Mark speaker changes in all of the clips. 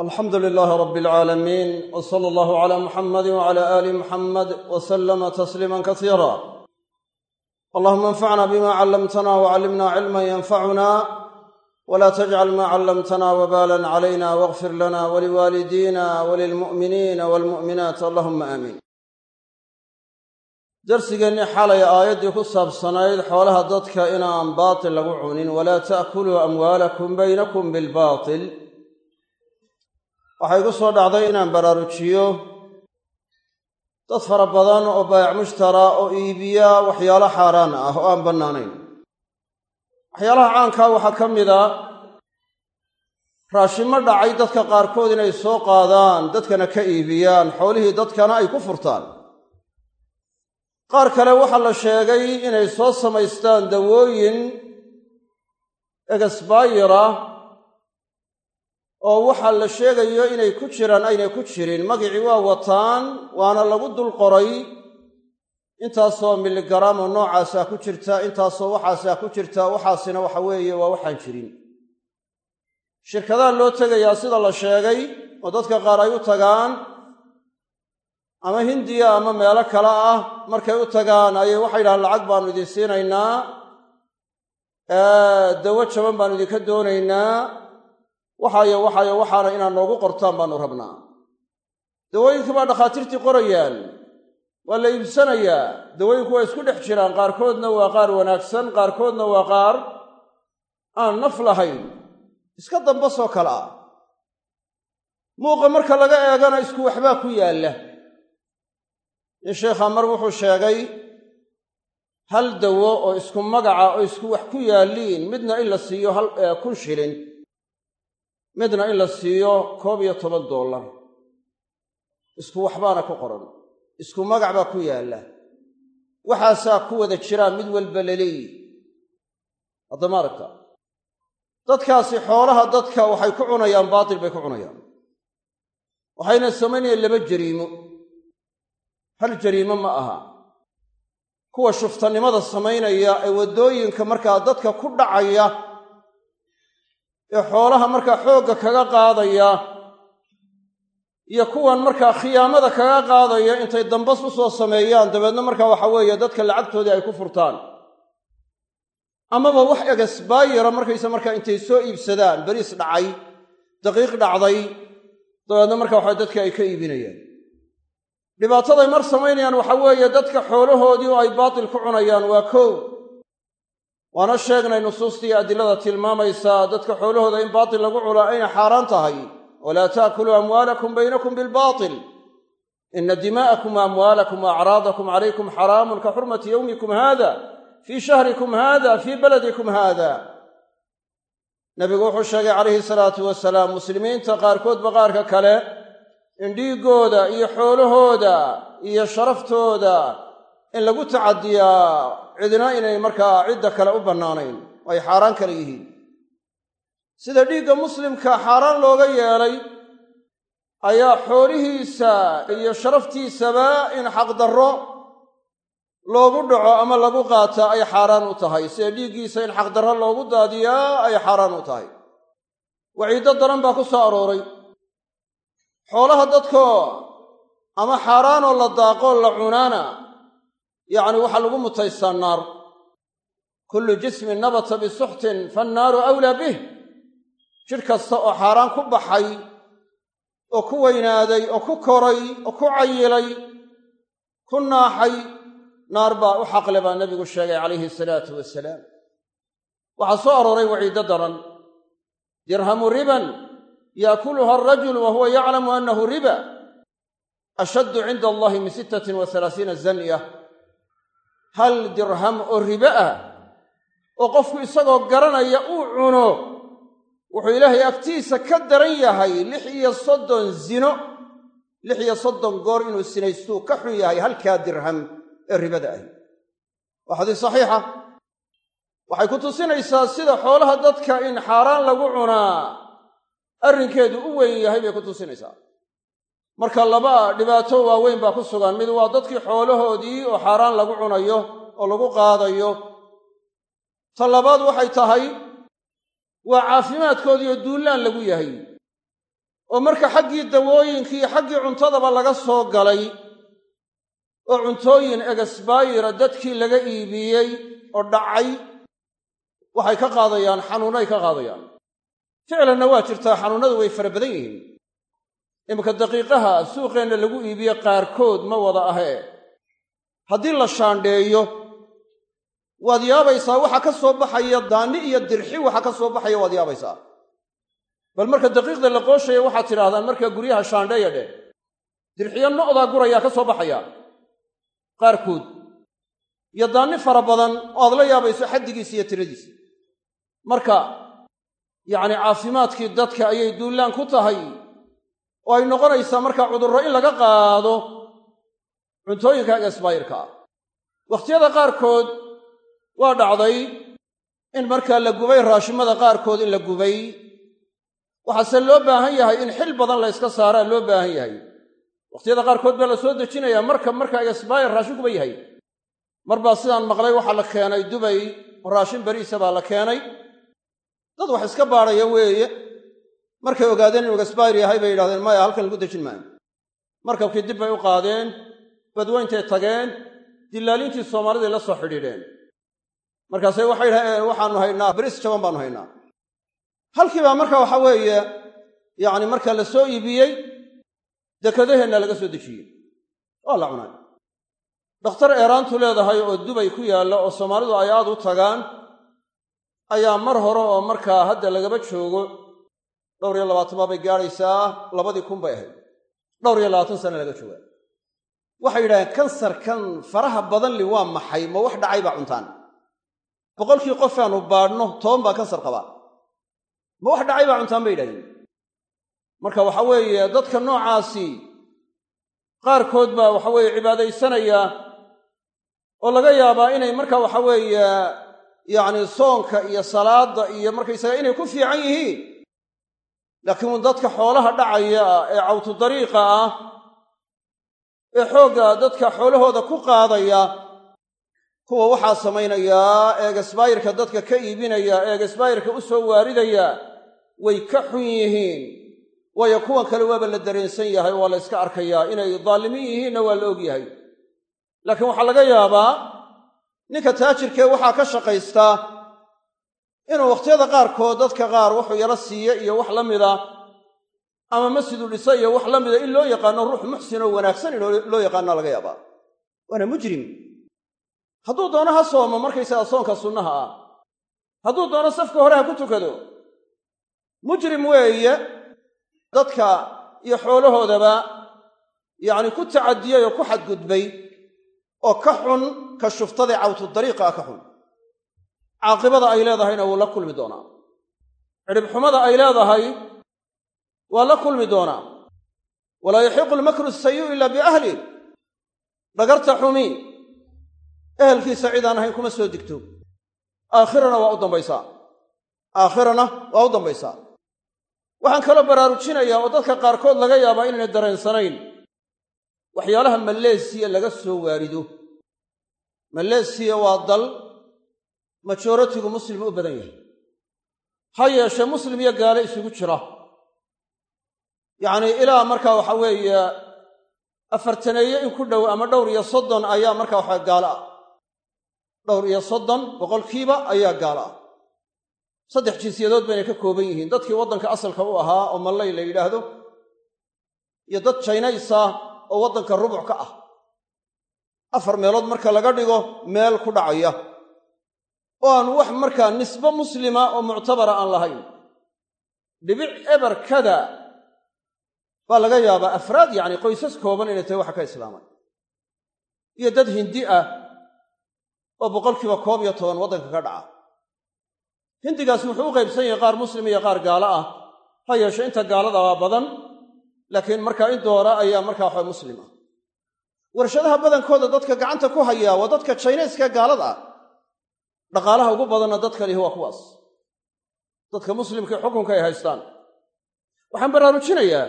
Speaker 1: alxamdu lilaahi rabi alcaalamiin w sala allahu cala muxamadi wcala aali muxamed w salama tasliima kasiira allahuma anfacna bima callamtana wcallimna cilman yanfacuna wla tajcal ma callamtana wbalan calayna wagfir lana waliwaalidina walilmu'miniina walmu'minaat allahuma aamiin darsigeennii xalay aayaddii ku saabsanayd xoolaha dadka inaan baatil lagu cunin walaa ta'kuluu amwaalakum baynakum bilbaatil waxay ku soo dhacday inaan baraarujiyo. Dad fara badan oo baayac mushtara oo iibiya waxyaalo xaaraan ah oo aan bannaanayn. Waxyaalaha caankaa waxaa ka mid a raashimo dhacay dadka qaarkood inay soo qaadaan dadkana ka iibiyaan xoolihii dadkana ay ku furtaan. Qaar kale waxaa la sheegay inay soo samaystaan dawooyin egesbaayira oo waxaa la sheegayo inay ku jiraan aynay ku jirin. Magicii waa wataan waana lagu dul qoray. Intaasoo miligaraamo noocaasaa ku jirta intaasoo waxaasaa ku jirta waxaasina waxa weeye waa waxaan jirin. Shirkadaha loo tegayaa sida la sheegay oo dadka qaar ay u tagaan ama hindiya ama meelo kale ah markay u tagaan ayay waxay yidhahaan lacag baannu idin siinaynaa dawo jaban baannu idinka doonaynaa waxaayo waxaayo waxaana inaad noogu qortaan baannu rabnaa. Dawooyinkii baa dhakhaatiirtii qorayaan waa la iibsanayaa. Dawooyinku waa isku dhex jiraan qaarkoodna waa qaar wanaagsan qaarkoodna waa qaar aan naf lahayn. Iska dambasoo kale ah muuqa marka laga eegana isku waxbaa ku yaalla. In sheekha mar wuxuu sheegay hal dawo oo isku magaca oo isku wax ku yaalliin midna in la siiyo kun shilin midna in la siiyo koob iyo toban dollar. Isku waxbaana ku qoran. Isku magac baa ku yaalla. Waxaasaa ku wada jiraan mid walba laleeyi haddama aragta dadkaasi xoolaha dadka waxay ku cunayaan baatil bay ku cunayaan. Waxayna samaynayaan laba jariimo. Hal jariimo ma aha. Kuwa shuftanimada samaynaya ee waddooyinka markaa dadka ku dhacaya ee xoolaha markaa xoogga kaga qaadaya iyo kuwan markaa khiyaamada kaga qaadaya intay dambas u soo sameeyaan. Dabeedna markaa waxa weeye dadka lacagtoodii ay ku furtaan. Amaba wax egesbaayira markaysa markaa intay soo iibsadaan beriis dhacay daqiiq dhacday dabeedna markaa waxa dadka ay ka iibinayaan. Dhibaataday mar samaynayaan waxa weeye dadka xoolahoodii oo ay baatil ku cunayaan waa kow waana sheegnay nusuustii adilada tilmaamaysaa dadka xoolahooda in baatil lagu cunaa ayna xaaraan tahay. Walaa taakuluu amwaalakum baynakum bilbaatil. Ina dimaa'akum wa amwaalakum wa acraadakum calaykum xaraamun ka xurmati yowmikum haada fii shahrikum haada fii baladikum haada. Nabigu wuxuu sheegay calayhi salaatu wasalaam muslimiinta qaarkoodba qaarka kale in dhiiggooda iyo xoolahooda iyo sharaftooda in lagu tacadiyaa cidina inay markaa cidda kale u bannaanayn oo ay xaaraan kale yihiin. Sida dhiigga muslimka xaaraan looga yeelay ayaa xoolihiisa iyo sharaftiisaba in xaqdarro loogu dhaco ama lagu qaataa ay xaaraan u tahay. Sida dhiiggiisa in xaqdarro loogu daadiyaa ay xaaraan u tahay. Waciiddo daran baa ku soo arooray. Xoolaha dadkoo ama xaaraanoo la daaqoo la cunaana yacni waxaa lagu mutaystaa naar. Kullu jismin nabata bisuxtin fannaaru awlaa bih. Jidh kasta oo xaaraan ku baxay oo ku weynaaday oo ku koray oo ku cayilay ku naaxay naar baa u xaqle baa nebigu sheegay calayhi salaatu wasalaam. Waxaa soo arooray waciiddo daran. Dirhamu riban yaakuluha alrajulu wa huwa yaclamu annahu riba. Ashaddu cinda allahi min sittatin wa halaasiina zanya hal dirham oo ribe ah oo qofku isagoo garanaya uu cuno wuxuu ilaahay agtiisa ka daran yahay lix iyo soddon zino lix iyo soddon goor inuu sinaystuu ka xun yahay halkaa dirham ee ribada ahi waa xadiis saxiixa waxay ku tusinaysaa sida xoolaha dadka in xaaraan lagu cunaa. Arrinkeedu u weyn yahay bay ku tusinaysaa marka laba dhibaato waaweyn baa ku sugan. Mid waa dadkii xoolahoodii oo xaaraan lagu cunayo oo lagu qaadayo. Ta labaad waxay tahay waa caafimaadkoodiioo duullaan lagu yahay. Oo marka xaggii dawooyinkii xaggii cuntadaba laga soo galay oo cuntooyin egesbaayira dadkii laga iibiyey oo dhacay waxay ka qaadayaan xanuunnay ka qaadayaan. Ficlanna waa jirtaa xanuunnadu way fara badan yihiin iminka daqiiqaha suuqeenna lagu iibiye qaarkood ma wada ahee. Haddii la shaandheeyo waad yaabaysaa waxa ka soo baxaya daanni iyo dirxi waxa ka soo baxaya waad yaabaysaa. Bal marka daqiiqda la qooshaya waxaad tidhaahdaan markaa guryaha shaandheeya dheh dirxiyo no'daa gurayaa ka soo baxaya. Qaarkood. Iyo daanni fara badan oo aad la yaabayso xaddigiisa iyo tiradiisa. Marka yacni caafimaadkii dadka ayay duullaan ku tahay oo ay noqonaysaa markaa cudurro in laga qaado cuntooyinka egesbaayirka ah wakhtiyada qaarkood waa dhacday in markaa la gubay raashimada qaarkood in la gubay. Waxaase loo baahan yahay in xil badan la yska saaraa loo baahan yahay. Wakhtiyada qaarkood baa la soo dejinayaa marka marka egesbaayir raashin kuba yahay. Mar baa sidaan maqlay waxaa la keenay dubay raashin beriisa baa la keenay. Dad wax iska baadhaya weeye markay ogaadeen inuu egesbaayir yahay bay yidhahdeen maya halkan lagu dejin maayo. Markabkii dib bay u qaadeen badweyntay tageen dillaaliintii soomaaliday la soo xidhiidheen. Markaase waxay yidhahdeen waxaanu haynaa beriis jaban baanu haynaa. Halkii baa marka waxa weeye yacni marka la soo iibiyey dekadaheenna laga soo dejiyey. Waa la cunay. Dhakhtar eeraantu leedahay oo dubay ku yaalla oo soomaalidu ay aad u tagaan ayaa mar hore oo markaa hadda lagaba joogo dhowr iyo labaatan bay gaadhaysaa labadii kun bay ahayd. Dhowr iyo labaatan sana laga jooga. Waxay yidhahdeen kansarkan faraha badan li waa maxay? Ma wax dhacay baa cuntaan. Boqolkii qof aanu baadhno toban baa kansar qabaa ma wax dhacay baa cuntaan bay yidhahdeen. Marka waxa weeye dadka noocaasi qaarkood baa waxa weeye cibaadaysanaya oo laga yaabaa inay marka waxa weeye yacni soonka iyo salaadda iyo markaysaga inay ku fiican yihiin laakiin dadka xoolaha dhacaya ee cawtu dariiqa ah ee xoogga dadka xoolahooda ku qaadaya kuwa waxaa samaynayaa eegesbaayirka dadka ka iibinaya eegesbaayirka u soo waaridaya way ka xun yihiin. Waayo kuwan kale waaba la dareensan yahay waa la yska arkayaa inay daalimiin yihiinna waa la og yahay. Laakiin waxaa laga yaabaa ninka taajirkee waxaa ka shaqaystaa inuu wakhtiyada qaarkood dadka qaar wuxuu yaro siiye iyo wax la mida ama masjidu dhisa iyo wax la mida in loo yaqaano ruux muxsin oo wanaagsan in loo yaqaana laga yaabaa. Waana mujrim. Hadduu doono ha soomo markaysaga soonka sunnaha ah. Hadduu doono safka hore ha ku tukado. Mujrim weeye dadka iyo xoolahoodaba yacni ku tacadiyey oo ku xadgudbay oo ka xun ka shuftadee cawtu dariiqa ah ka xun caaqibada ay leedahayna wuu la kulmi doonaa. Cidhibxumada ay leedahay waa la kulmi doonaa. Walaa yaxiqu lmakru sayi'u ila biahli. Dhagarta xumi ehelkiisa cid aan ahayn kuma soo digto. Aakhirana waa u dambaysaa. Aakhirana waa u dambaysaa. Waxaan kaloo baraarujinayaa oo dadka qaarkood laga yaabaa inaynay dareensanayn. Waxyaalaha maleesiya laga soo waarido. Maleesiya waa dal majoratigu muslim u badan yahay. Ha yeeshee muslim iyo gaale isugu jira. Yacnii ilaa markaa waxa weeye afartaneeye in ku dhow ama dhowr iyo soddon ayaa markaa waxa gaalo ah dhowr iyo soddon boqolkiiba ayaa gaalo ah saddex jinsiyadood baynay ka kooban yihiin. Dadkii waddanka asalka u ahaa oo mallay la yidhaahdo iyo dad jaynaysa oo waddanka rubuc ka ah. Afar meelood marka laga dhigo meel ku dhacaya oo aan wax markaa nisbe muslima oo muctabara aan lahayn. Dhibic eber kada baa laga yaabaa afraad yacni qoysas kooban inay tahay waxa ka islaamay. Iyo dad hindi ah oo boqolkiiba koob iyo toban waddanka ka dhaca. Hindigaasi wuxuu u qaybsan yahay qaar muslim iyo qaar gaalo ah. Ha yeeshe inta gaalada waa badan laakiin markaa in doora ayaa markaa waxa muslim ah. Warshadaha badankooda dadka gacanta ku hayaa waa dadka jaynayska gaalada ah dhaqaalaha ugu badanna dadka lihi waa kuwaas. Dadka muslimkae xukunka ay haystaan. Waxaan baraarujinayaa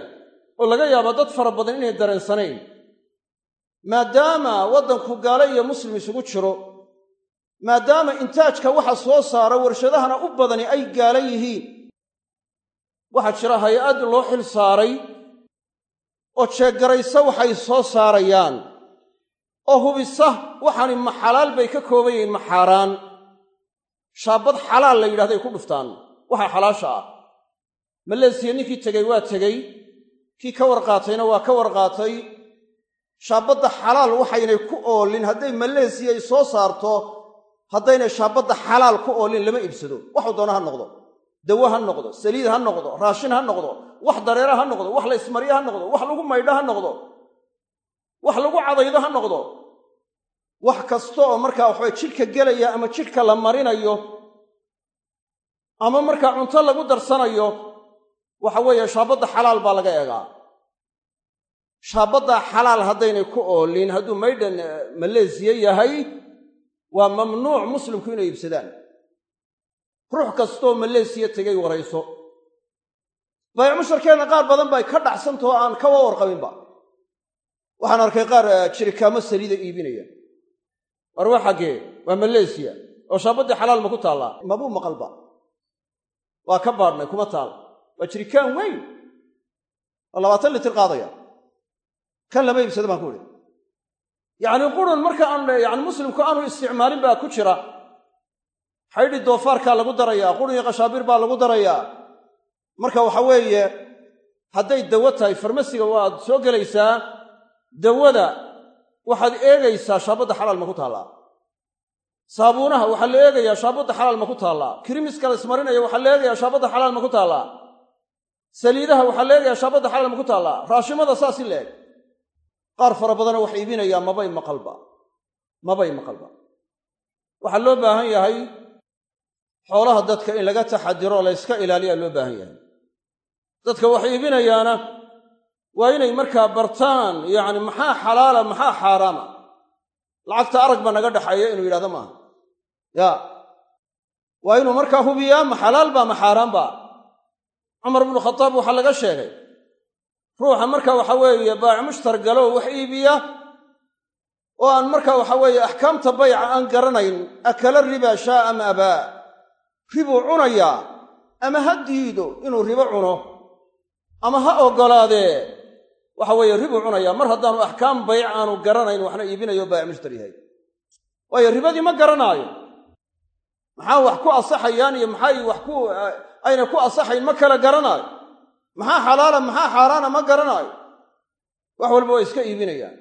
Speaker 1: oo laga yaabaa dad fara badan inay dareensanayn maadaama waddanku gaalo iyo muslim isugu jiro maadaama intaajka waxa soo saara warshadahana u badani ay gaala yihiin waxaa jira hay'ad loo xil saaray oo jeeggaraysa waxay soo saarayaan oo hubisa waxaani ma xalaal bay ka kooban yihiin ma xaaraan shaabad xalaal la yidhahday ku dhuftaan. Waxa xalaasha ah. Maleesiya ninkii tegey waa tegey kii ka warqaatayna waa ka warqaatay. Shaabadda xalaal waxaynay ku oolin hadday maleesiya ay soo saarto haddaynay shaabadda xalaal ku oolin lama iibsado. Waxuu doona ha noqdo. Dawo ha noqdo. Saliid ha noqdo. Raashin ha noqdo. Wax dareera ha noqdo. Wax la ismaryo ha noqdo. Wax lagu maydho ha noqdo. Wax lagu cadaydo ha noqdo wax kasta oo markaa waxabay jidhka gelaya ama jidhka la marinayo ama markaa cunto lagu darsanayo waxa weeye shaabadda xalaal baa laga eegaa. Shaabaddaa xalaal haddaynay ku oolin hadduu maydhan maleesiya yahay waa mamnuuc muslimku inay iibsadaan. Ruux kastooo maleesiya tegay warayso. Bayc musharkeenna qaar badan bay ka dhacsantao aan kawa warqabinba. Waxaan arkay qaar jirikaamo saliida iibinaya war waa xaggee waa maleesiya oo shaabaddii xalaal ma ku taallaa? Mabuu maqalba. Waa ka baadhnay kuma taal. Waa jirikaan weyn. Oo labaatan litir qaadaya. Kan lama iibsado baan ku idhi. Yacni qurun marka aan yani muslimku aanu isticmaalin baa ku jira. Xaydhi doofaarkaa lagu darayaa qurun iyo qashaabiir baa lagu darayaa. Marka waxa weeye hadday dawo tahay farmasiga waad soo gelaysaa dawada waxaad eegaysaa shaabadda xalaal ma ku taallaa. Saabuunaha waxaa la eegayaa shaabadda xalaal ma ku taallaa. Kirimiska la ismarinaya waxaa la eegayaa shaabadda xalaal ma ku taallaa. Saliidaha waxaa la eegayaa shaabadda xalaal ma ku taallaa. Raashimada saas in la eg qaar fara badana wax iibinayaa mabay maqalba mabay maqalba waxaa loo baahan yahay xoolaha dadka in laga taxadiro la yska ilaaliyaa loo baahan yahay. Dadka wax iibinayaana waa inay markaa bartaan yacni maxaa xalaala maxaa xaaraama? Lacagta arag ba naga dhaxeeya inuu yidhahdo maaha ya. Waa inuu markaa hubiyaa ma xalaal ba ma xaaraan ba? Cumar bnu khataab waxaa laga sheegay. Ruuxa marka waxa weeye baac mushtar galo wax iibiya oo aan marka waxa weeye axkaamta bayca aan garanayn akala riba shaa ama abaa ribuu cunayaa ama ha diido inuu ribo cuno? Ama ha oggolaadee waxa weeye ribuu cunayaa mar haddaanu axkaam bayc aanu garanayn waxna iibinayo baac mushtar yahay. Waayo ribadii ma garanaayo. Maxaa wax ku asaxayaan iyo maxay wax ku ayna ku asaxayn ma kala garanaayo. Maxaa xalaala maxaa xaaraana ma garanaayo. Wax walba waa iska iibinayaan.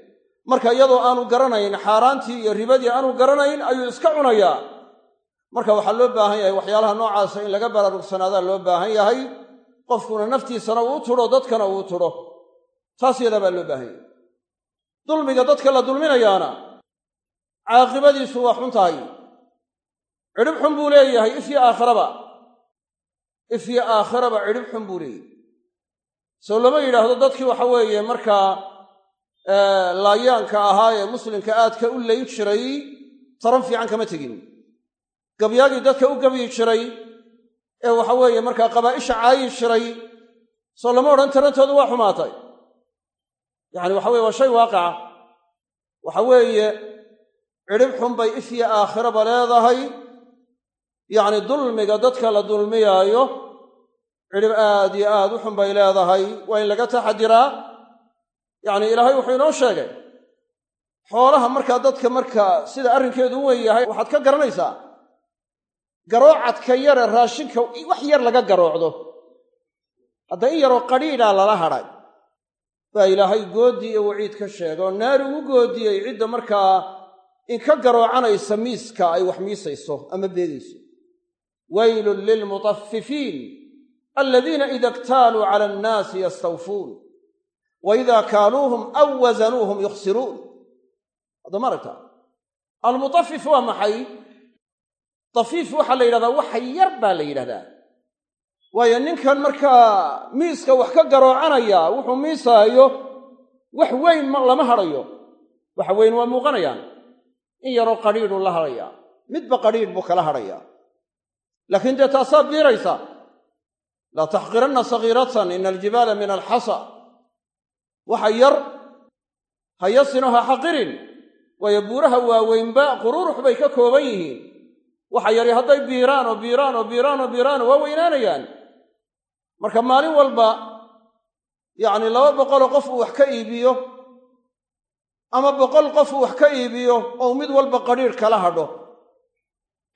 Speaker 1: Marka iyadoo aanu garanayn xaaraantii iyo ribadii aanu garanayn ayuu iska cunayaa. Marka waxaa loo baahan yahay waxyaalaha noocaasa in laga baraarugsanaadaan loo baahan yahay. Qofkuna naftiisana uu tudho dadkana uu tudho taas yadaa baa loo baahan yahay. Dulmiga dadka la dulminayaana caaqibadiisu waa xun tahay. Cidhib xun buu leeyahay ifyo aakhiraba. Ifyo aakhiraba cidhib xun buu leeyahay. Soo lama yidhaahdo dadkii waxa weeye markaa laayaanka ahaa ee muslimka aadka u layn jiray taran fiican kama tegin. Gabyaagii dadka u gabyi jiray ee waxa weeye markaa qabaa'isha caayi jiray soo lama odhan tarantoodu waa xumaatay yacani waxa weye waa shay waaqica waxa weeye cidhib xun bay ifya aakhiraba leedahay. Yacni dulmiga dadka la dulmiyaayo cidhib aad iyo aad u xun bay leedahay waa in laga taxadiraa yacni ilaahay wuxuu inoo sheegay xoolaha markaa dadka markaa sida arrinkeedu u weyn yahay waxaad ka garanaysaa garoocadka yare raashinka wax yar laga garoocdo hadda in yaroo qadhiidhaa lala hadhay baa ilaahay gooddii iyo waciid ka sheega oo naari ugu goodiyey cidda markaa in ka garoocanaysa miiska ay wax miisayso ama beegayso waylun lilmutaffifiin aladiina ida iktaaluu cala annaasi yastawfuun wa ida kaaluuhum aw wasanuuhum yukhsiruun. Hadda ma aragta almutafif waa maxay? Tafiif waxaa la yidhahdaa waxa yar baa la yidhahdaa waayo ninkan markaa miiska wax ka garoocanaya wuxuu miisaayo wax weyn lama hadhayo waxa weyn waa muuqanayaan. In yaroo qadhiidhuu la hadhayaa midba qadhiidh buu kala hadhayaa laakiin dee taasaa biiraysa? Laa taxqiranna sagiiratan ina aljibaala min alxasa waxa yar ha yasino ha xaqirin. Waayo buuraha waaweynba quruurux bay ka kooban yihiin. Waxa yari hadday biiraan oo biiraan oo biiraan oo biiraan waa weynaanayaan marka maalin walba yacni laba boqoloo qof uu wax ka iibiyo ama boqol qof uu wax ka iibiyo ou mid walba qadhiidh kala hadho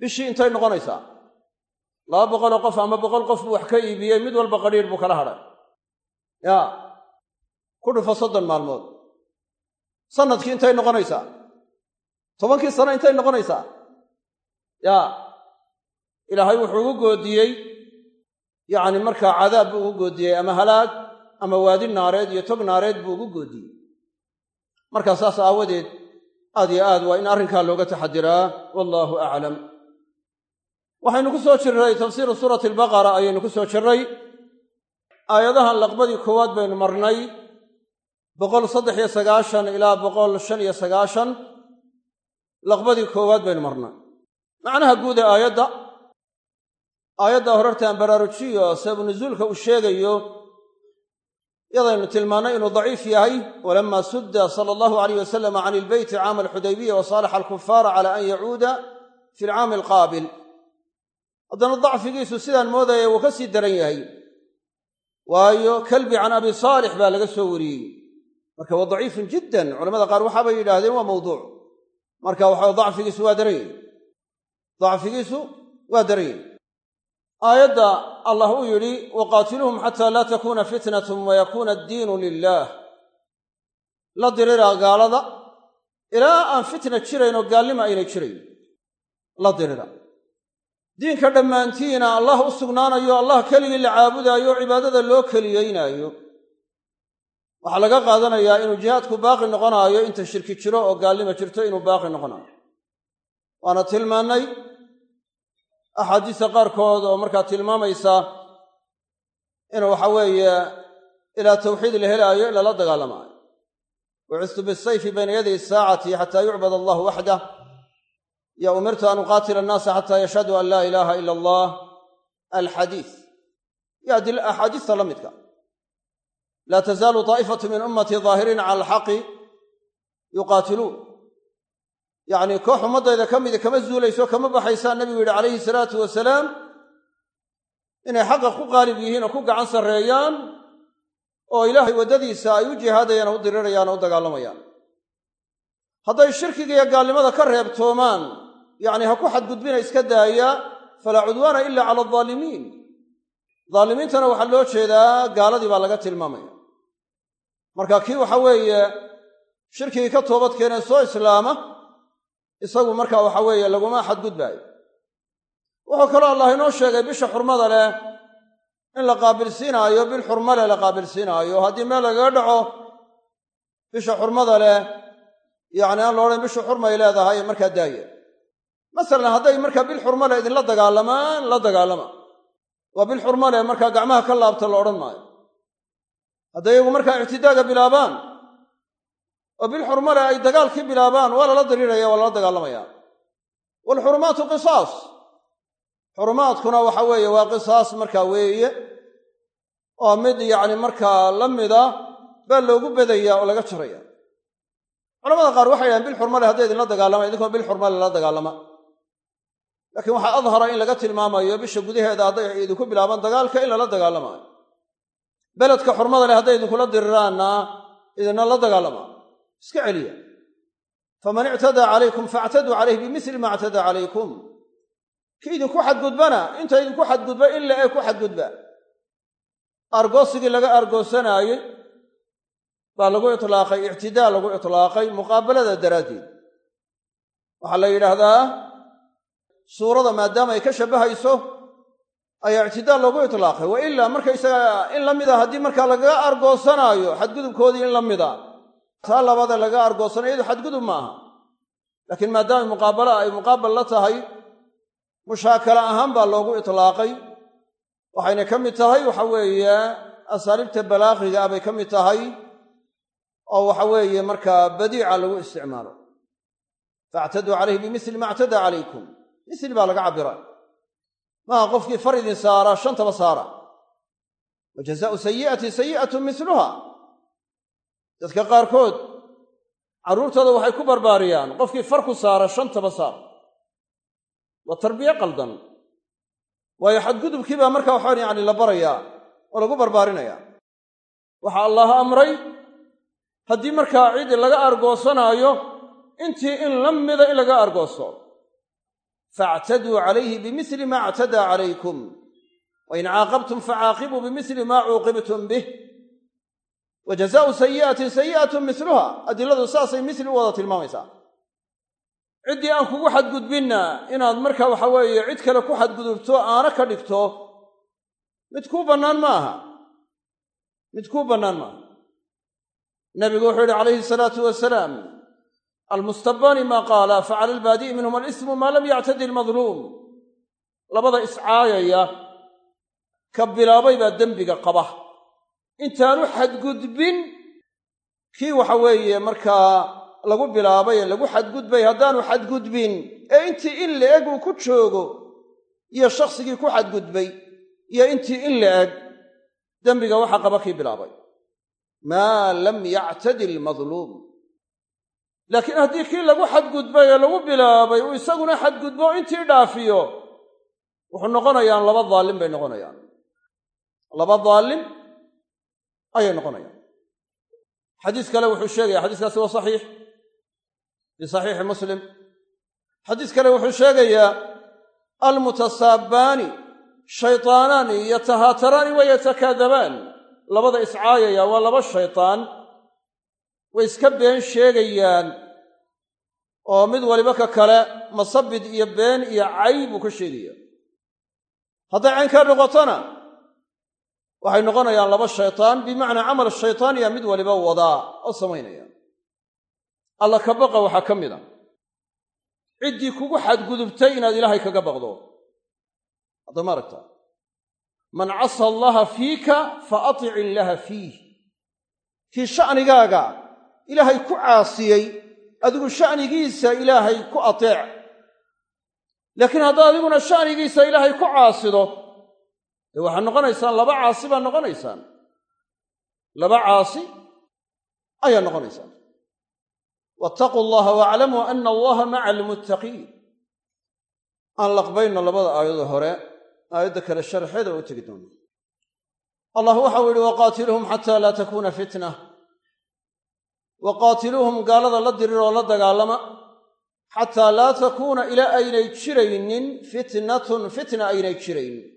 Speaker 1: bishii intay noqonaysaa. Laba boqoloo qof ama boqol qof buu wax ka iibiyey mid walba qadhiidh buu kala hadhay. Yaa ku dhufo soddon maalmood. Sanadkii intay noqonaysaa. Tobankii sano intay noqonaysaa. Yaa ilaahay wuxuu ugu goodiyey yacni markaa cadaab buu ugu goodiyey ama halaag ama waadi naareed iyo tog naareed buu ugu goodiyey markaa saas aawadeed aad yo aad waa in arrinkaa looga taxadiraa wallaahu aclam waxaynu ku soo jirray tafsiiru suurati albaqara ayaynu ku soo jirray. Aayadahan laqbadii koowaad baynu marnay. Boqol saddex iyo sagaashan ilaa boqol shan iyo sagaashan. Laqbadii koowaad baynu marnay. Macnaha guud ee aayadda aayadda horartaan baraarujiyo sababu nusuulka uu sheegayo yadaynu tilmaannay inuu daciif yahay walama sudda sala allahu alayh wasalam can ilbeyti caama alxudaybiya wa saalaxa alkufaara cala an yacuuda fi alcaami alqaabil. Haddana dacfigiisu sidaan moodaya wuu ka sii daran yahay. Waayo kalbi can abi saalix baa laga soo wariyey. Marka waa daciifun jiddan. Culamada qaar waxaabay yidhaahdeen waa mawduuc. Marka waxa dacfigiisu waa daran yahy dacfigiisu waa daran yahy aayadda allah uu yidhi waqaatiluuhum xataa laa takuuna fitnatun wayakuuna addiinu lilaah la dirira gaalada ilaa aan fitna jirayn oo gaalnima ayna jirayn la dirira diinka dhammaantiina allah u sugnaanayo allah keligii la caabudaayo oo cibaadada loo keliyeynaayo. Waxaa laga qaadanayaa inuu jihaadku baaqi noqonaayo inta shirki jiro oo gaalnima jirto inuu baaqi noqonaayo. Waana tilmaannay axaadiista qaarkood oo markaa tilmaamaysa inuu waxa weeye ilaa tawxiid la helaayo in lala dagaalamaayo. Bucistu bisayfi bayna yaday saacati xataa yucbad allahu waxdah yo umirtu an uqaatila annaasa xataa yashhaduu an laa ilaaha ila allah. Alxadiis. Yo axaadiista la midka. Laa tazaalu taa'ifatu min ummatii daahiriina cala alxaqi yuqaatiluun yacnii koox ummaddayda ka midi kama zuulayso kama baxaysaa nebigu yidhi calayhi salaatu wasalaam inay xaqa ku qaalib yihiin oo ku gacan sarreeyaan oo ilaahay waddadiisa ay u jihaadayaan oo u dirirayaan oo u dagaalamayaan. Hadday shirkiga iyo gaalnimada ka reebtoomaan yacni ha ku xadgudbina iska daaya falaa cudwaana ila cala aldaalimiin daalimiintana waxaa loo jeedaa gaaladii baa laga tilmaamaya. Marka kii waxa weeye shirkigii ka toobad keenee soo islaama isagu marka waxa weeye laguma xadgudbaayo. Wuxuu kaloo allah inoo sheegay bisha xurmada leh in la qaabilsiinaayo bil xurma leh la qaabilsiinaayo. Haddii meel lagaga dhaco bisha xurmada leh yacni aan loodhan bishu xurmay leedahay markaa daaya masalan hadday markaa bil xurma leh idinla dagaalamaan la dagaalama. Waa bil xurma leh markaa gacmaha ka laabta la odhan maayo. Hadday iyagu markaa ictidaaga bilaabaan oo bil xurma leh ay dagaalkii bilaabaan waa lala dariiraya waa lala dagaalamaya. Waalxurumaatu qisaas. Xurumaadkuna waxa weeye waa qisaas markaa weeye oo mid yacni markaa la mida baa loogu bedaya oo laga jaraya. Culamada qaar waxay yidhahan bil xurma leh hadday idinla dagaalama idinkoo bil xurma leh la dagaalama. Laakiin waxaa adhara in laga tilmaamayo bisha gudaheeda hadday idinku bilaabaan dagaalka in lala dagaalamaayo. Beledka xurmada leh hadday idinkula diriraanna idinna la dagaalama iska celiya. Faman ictadaa calaykum faactaduu calayh bimili ma ictadaa calaykum. Kii idinku xadgudbana inta idinku xadgudba in la ee ku xadgudba. Argoosigii laga argoosanaayey baa lagu itlaaqay ictidaa lagu itlaaqay muqaabalada daraaddeed. Waxaa la yidhaahdaa suurada maadaama ay ka shabbahayso ayaa ictidaa loogu itlaaqay. Wa ilaa markaysaga in la mida haddii markaa lagaga argoosanaayo xadgudubkoodii in la mida taa labada laga argoosanayo iyadu xadgudub ma aha laakiin maadaama muqaabala ay muqaabal la tahay mushaakala ahaan baa loogu itlaaqay. Waxayna ka mid tahay waxa weeye asaaliibta balaaqiga ah bay ka mid tahay oo waxa weeye markaa badiica lagu isticmaalo. Faactaduu calayhi bimili ma ictadaa calaykum. Misli baa laga cabira. Maaha qofkii far idin saara shantaba saara. Wa jazaau sayi'ati sayi'atu miluha dadka qaarkood carruurtooda waxay ku barbaariyaan qofkii far ku saara shantaba saar. Waa tarbiye qaldan. Waayo xadgudubkii baa markaa waxaan yani la barayaa oo lagu barbaarinaya waxaa allah amray haddii markaa cid laga argoosanaayo intii in la mida in laga argoosto faactaduu calayhi bimili ma actadaa calaykum. Wain caaqabtum facaaqibuu bimili ma cuuqibtum bih wa jazaau sayi'atin sayi'atun miluha adiladu saasay mili u wada tilmaamaysaa ciddii aan kugu xadgudbinna inaad marka waxa weeye cid kale ku xadgudubto aana ka dhigto mid kuu bannaan ma aha mid kuu bannaan maaha nabigu wuxuu yidhi calayhi salaatu wasalaam almustabaani maa qaala facala albaadi'i minhum alismu maa lam yactadi almadluum labada iscaayaya ka bilaabay baa dembiga qaba intaanu xadgudbin kii waxa weeye markaa lagu bilaabay ee lagu xadgudbay haddaanu xadgudbin ee intii in la eg uu ku joogo iyo shakhsigii ku xadgudbay iyo intii in la eg dembiga waxa qaba kii bilaabay. Maa lam yactadi almadluum laakiin haddii kii lagu xadgudbay ee lagu bilaabay uu isaguna xadgudbo intii dhaafiyo wuxuu noqonayaan laba daallim bay noqonayaan. Laba daallim ayay noqonayaan. Xadiis kale wuxuu sheegaya xadiiskaasi waa saxiix. Fii saxiixi muslim. Xadiis kale wuxuu sheegayaa almutasaabaani shaytaanaani yatahaataraani wa yatakaadabaan. Labada iscaayaya waa laba shaytaan. Way iska been sheegayaan oo mid waliba ka kale masabid iyo been iyo cay buu ka sheegaya. Hadday caynkaa noqotona waxay noqonayaan laba shaytaan bimacnaa camal shaytaaniya mid waliba wadaa oo samaynaya. Alla ka baqa waxaa ka mid a ciddii kugu xadgudubtay inaad ilaahay kaga baqdo. Hadda ma aragta man casa allaha fiika fa atic illaha fiih. Kii sha'nigaaga ilaahay ku caasiyey adigu sha'nigiisa ilaahay ku ateec. Laakiin haddaad adiguna sha'nigiisa ilaahay ku caasido waxaad noqonaysaan laba caasi baad noqonaysaan. Laba caasi ayaa noqonaysaan. Waataquu allaha waaclamuu ana allaha maca almuttaqiin aan laqbayno labada aayado hore aayadda kale sharxeeda u tegi doono allah waxau yidhi waqaatiluuhum xataa laa takuuna fitna. Waqaatiluuhum gaalada la dirir oo la dagaalama xataa laa takuuna ilaa aynay jiraynin fitnatun fitna aynay jiraynin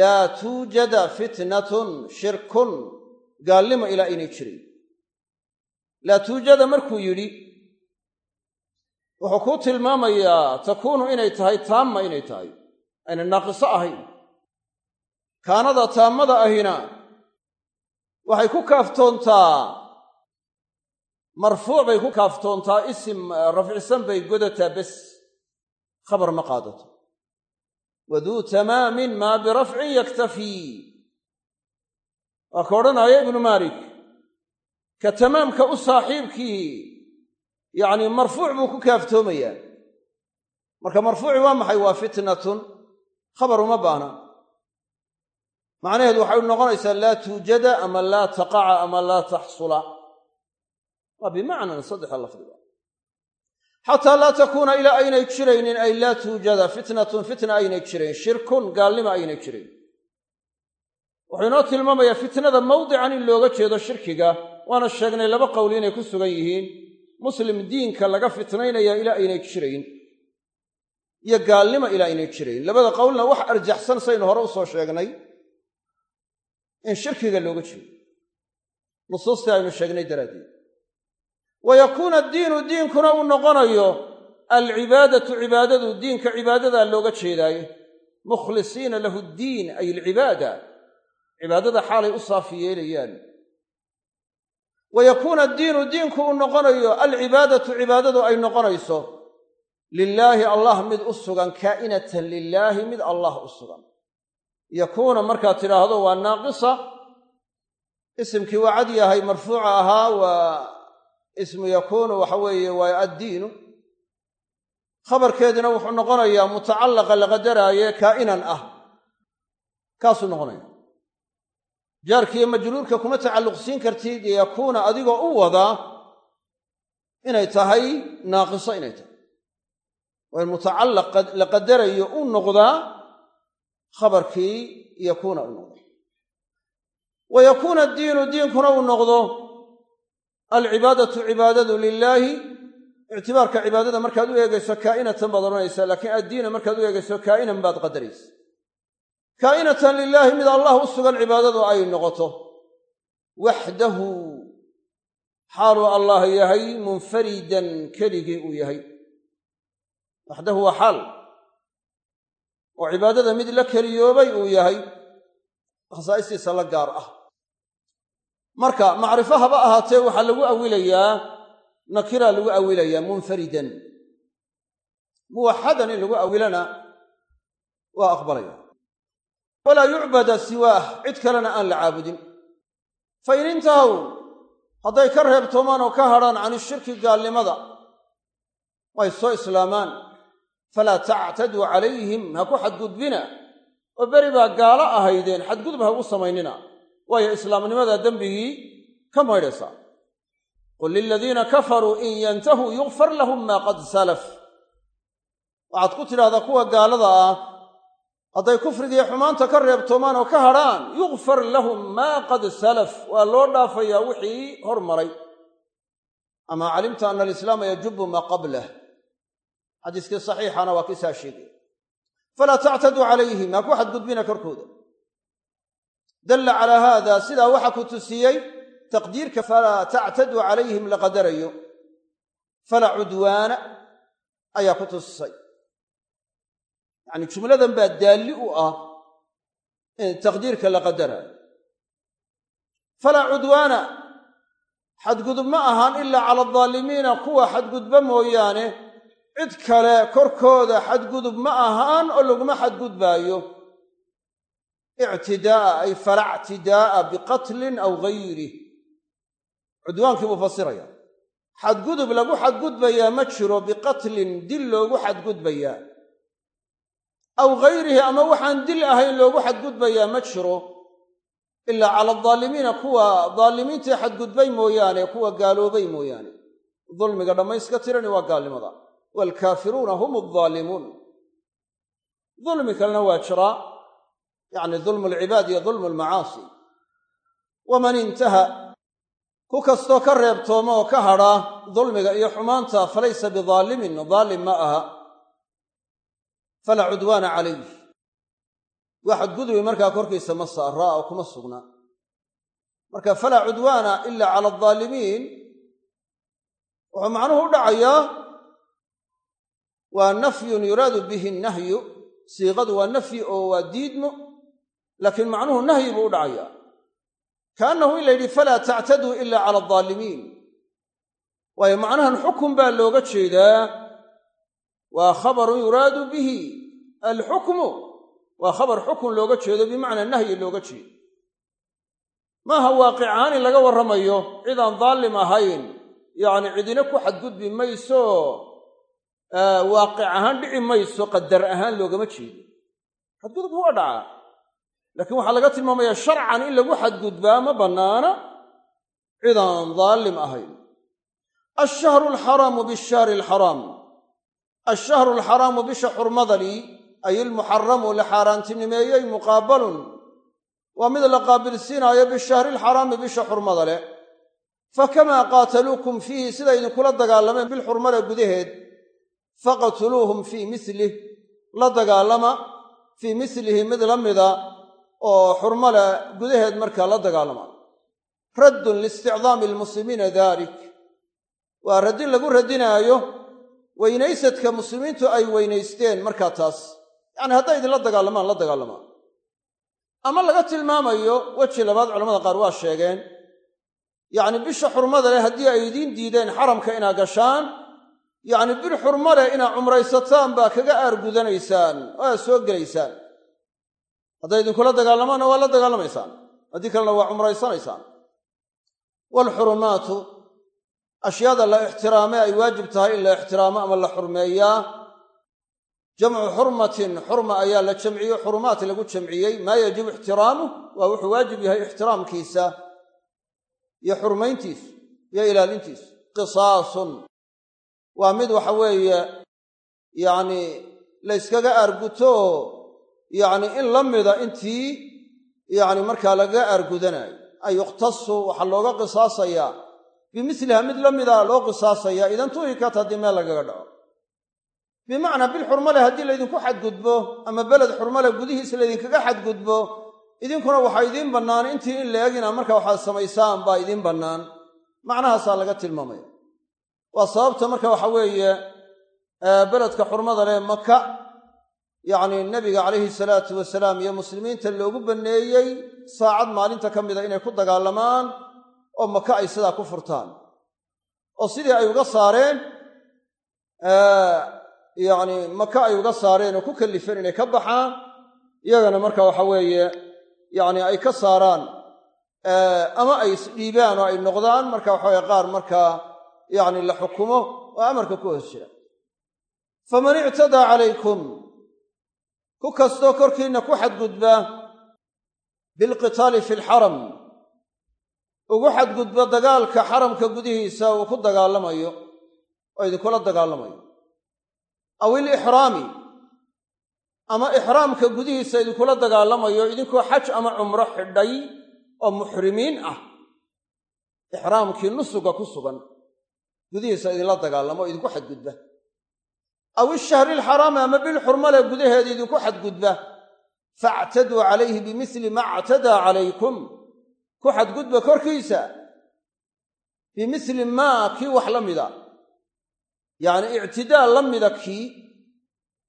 Speaker 1: laa tuujada fitnatun shirkun gaalnimo ilaa aynay jirayn laa tuujada markuu yidhi wuxuu kuu tilmaamayaa takuunu inay tahay taamma inay tahay. Aynay naaqiso ahayn. Kaanada taammada ahina waxay ku kaaftoontaa marfuuc bay ku kaaftoontaa isim rafcisan bay godataa bes khabar ma qaadato waduu tamaamin maa birafcin yaktafii waa ka odhanaya ibnu maalik ka tamaamka u saaxiibkii yacni marfuuc buu ku kaaftoomayaa marka marfuuci waa maxay waa fitnatun khabar uma baahna macnaheedu waxay noqonaysaa laa tuujada ama laa taqaca ama laa taxsula waa bimacnan saddexa lafdiba xataa laa takuuna ilaa aynay jiraynin ay laa tuujada fitnatun fitna aynay jirayn shirkun gaalnima aynay jirayn. Wuxuu inoo tilmaamayaa fitnada mawdican in looga jeedo shirkiga waana sheegnay laba qowl inay ku sugan yihiin. Muslim diinka laga fitnaynaya ilaa aynay jirayn iyo gaalnima ilaa aynay jirayn. Labada qowlna wax arjaxsan saynu hore u soo sheegnay in shirkiga looga jeedo. Nusuustii aynu sheegnay daraaddeed wa yakuuna addiinu diinkuna uu noqonayo alcibaadatu cibaadadu diinka cibaadadaa looga jeedaaye mukhlisiina lahu ddiin ay alcibaada cibaadada xaalay u saafi yeelayaan wa yakuuna addiinu diinku uu noqonayo alcibaadatu cibaadadu ay noqonayso lilaahi allah mid u sugan kaa'inatan lilaahi mid allah u sugan yakuuna markaad tidhaahdo waa naaqisa isimkii waa cad yahay marfuuca ahaa waa ismu yakuunu waxa weeye waa addiinu. Khabarkeedina wuxuu noqonayaa mutacallaqa la qadaraaye kaa'inan ah. Kaasuu noqonaya. Jaarkiiyo majruurka kuma tacalluqsiin kartid yakuuna adigoo u wadaa inay tahay naaqiso inay tahay. Waa in mutacallaq la qadarayo u noqdaa khabarkii yakuuna u noqda wa yakuuna addiinu diinkuna uu noqdo alcibaadatu cibaadadu lilaahi ictibaarka cibaadada markaad u eegayso kaa'inatan baad odhanaysaa laakiin addiina markaad u eegayso kaa'inan baad qadaraysa kaa'inatan lilaahi mid allah u sugan cibaadadu ay noqoto. Waxdahu xaaluu allah yahay munfaridan keligii uu yahay. Waxdahu waa xaal. Oo cibaadada mid la keliyoobay uu yahay. Khasaa'istiisa la gaar ah marka macrifo haba ahaatee waxaa lagu awilayaa nakiraa lagu awilayaa munfaridan. Muwaxadan in lagu awilana waa aqbalaya. Walaa yucbada siwaah cid kalena aan la caabudin. Fa in hadday ka reebtoomaan oo ka hadhaan can ishirki gaalnimada way soo islaamaan. Falaa tactaduu calayhim ha ku xadgudbina. Oo beri baa gaalo ahaydeen xadgudub ha ugu samaynina waayo islaamnimada dembigii ka maydhaysaa qul liladiina kafaruu in yantahuu yukfar lahum maa qad salaf. Waxaad ku tidhahdaa kuwa gaalada ah hadday kufrigiiyo xumaanta ka reebtoomaan oo ka hadhaan yukfar lahum maa qad salaf. Waa loo dhaafayaa wixii hormaray amaa calimta ana alislaama yajubu maa qablah. Xadiiskii saxiixana waa kiisaa sheegay. Falaa tactaduu calayhim ha ku xadgudbina korkooda dalla calaa haada sidaa waxaa ku tusiyey taqdiirka falaa tactaduu calayhim la qadarayo. Falaa cudwaana ayaa ku tusisay yacni jumladan baa daalli u ah taqdiirka la qadaraayo falaa cudwaana xadgudub ma ahaan ilaa cala aldaalimiina kuwa xadgudba mooyaane cid kale korkooda xadgudub ma ahaan oo laguma xadgudbaayo ictidaa'a ay fala ictidaa'a biqatlin aw gayrih cudwaankii buu fasiraya xadgudub lagu xadgudbayaa ma jiro biqatlin dil loogu xadgudbayaa aw gayrihi ama waxaan dil ahayn loogu xadgudbayaa ma jiro ilaa cala aldaalimiina kuwa daalimiintii xadgudbay mooyaane kuwa gaaloobay mooyaane dulmiga dhammayska tirani waa gaalnimada waalkaafiruuna hum aldaalimuun dulmi kalena waa jiraa yacni dulmu alcibaad iyo dulmu almacaasi waman intaha ku kastoo ka reebtooma oo ka hadhaa dulmiga iyo xumaanta falaysa bidaalimin daalim ma aha. Falaa cudwaana calayh waa xadgudbi markaa korkiisa ma saaraa oo kuma sugnaa marka falaa cudwaana ila cala aldaalimiin wuxuu macnuhu u dhacayaa waa nafyun yuraadu bihi nahyu. Siiqadu waa nafyi oo waa diidmo laakiin macnuhu nahyi buu u dhacayaa kaannahu in la yidhi falaa tactaduu ila cala aldaalimiin waayo macnahan xukun baa looga jeedaa waa khabarun yuraadu bihi. Alxukmu waa khabar xukun looga jeedo bimacnaa nahyi looga jeedo. Maaha waaqic ahaan in laga warramayo cid aan daalim ahayn yacni cidina ku xadgudbi mayso waaqic ahaan dhici mayso qadar ahaan loogama jeedo. Xadgudubku waa dhacaa laakiin waxaa laga tilmaamayaa sharcan in lagu xadgudbaa ma bannaana cid aan daalim ahayn. Ashahru alxaraamu bishahri alxaraam ashahru alxaraamu bisha xurmadali ay ilmuxaramu la xaaraantinimeeyey muqaabalun. Waa mid la qaabilsiinaayo bishahri alxaraami bisha xurmada leh fakamaa qaataluukum fiihi siday idinkula dagaalameen bilxurmada gudaheed faqtuluuhum fii mislih la dagaalama fii mislihi mid la mida oo xurmale gudaheed markaa la dagaalama. Raddun liisticdaami almuslimiina dalik. Waa raddin lagu radinaayo weynaysadka muslimiintu ay weynaysteen markaa taas. Yacni hadday idinla dagaalamaan la dagaalamaan ama laga tilmaamayo weji labaad culamada qaar waa sheegeen yacni bisha xurmada leh haddii ay idiin diideen xaramka inaa gashaan yacni bil xurma leh inaa cumraysataan baa kaga aargudanaysaan oo aad soo gelaysaan hadday idinkula dagaalamaanna waa la dagaalamaysaan. Haddii kalena waa cumraysanaysaan waalxurumaatu ashyaada la ixtiraame ay waajib tahay in la ixtiraamo ama la xurmeeyaa jamcu xurmatin xurma ayaa la jamciyo xurumaat lagu jamciyey. Maa yajibu ixtiraamuh waa wuxuu waajib yahay ixtiraamkiisa iyo xurmayntiisu iyo ilaalintiisu qisaasun. Waa mid waxa weeye yacni layskaga aarguto yacni in la mida intii yacni markaa lagaga aargudanaayo ay yuqtasu waxaa looga qisaasayaa bimiliha mid la mida loo qisaasaya idan tuhikat haddii meel lagaga dhaco. Bimacnaa bil xurmale haddii laydinku xadgudbo ama beled xurmale gudihiisa laydinkaga xadgudbo idinkuna waxaa idiin bannaan intii in la eg inaa marka waxaad samaysaan baa idiin bannaan. Macnahaasaa laga tilmaamaya. Waa sababta marka waxa weeye beledka xurmada leh maka yacni nebiga calayhi salaatu wasalaam iyo muslimiinta loogu banneeyey saacad maalinta ka mida inay ku dagaalamaan oo maka ay sidaa ku furtaan. Oo sidii ay uga saareen yacni maka ay uga saareen oo ku kallifeen inay ka baxaan iyagana marka waxa weeye yacni ay ka saaraan ama ay isdhiibaan oo ay noqdaan marka waxaweye qaar markaa yacni la xukumo oo amarka ku hoos jira. Faman ictadaa calaykum ku kastoo korkiinna ku xadgudba bilqitaali fi lxaram ugu xadgudba dagaalka xaramka gudihiisa uu ku dagaalamayo oo idinkula dagaalamayo. Aw ilixraami ama ixraamka gudihiisa idinkula dagaalamayo idinkoo xaj ama cumro xidhay oo muxrimiin ah. Ixraamkii nusuga ku sugan gudihiisa idinla dagaalamo o idinku xadgudba aw ishahri ilxaraami ama bil xurmale gudaheeda idinku xadgudba. Faactaduu calayhi bimili ma actadaa calaykum ku xadgudba korkiisa. Bimili maa kii wax la mida. Yacni ictidaa la mida kii.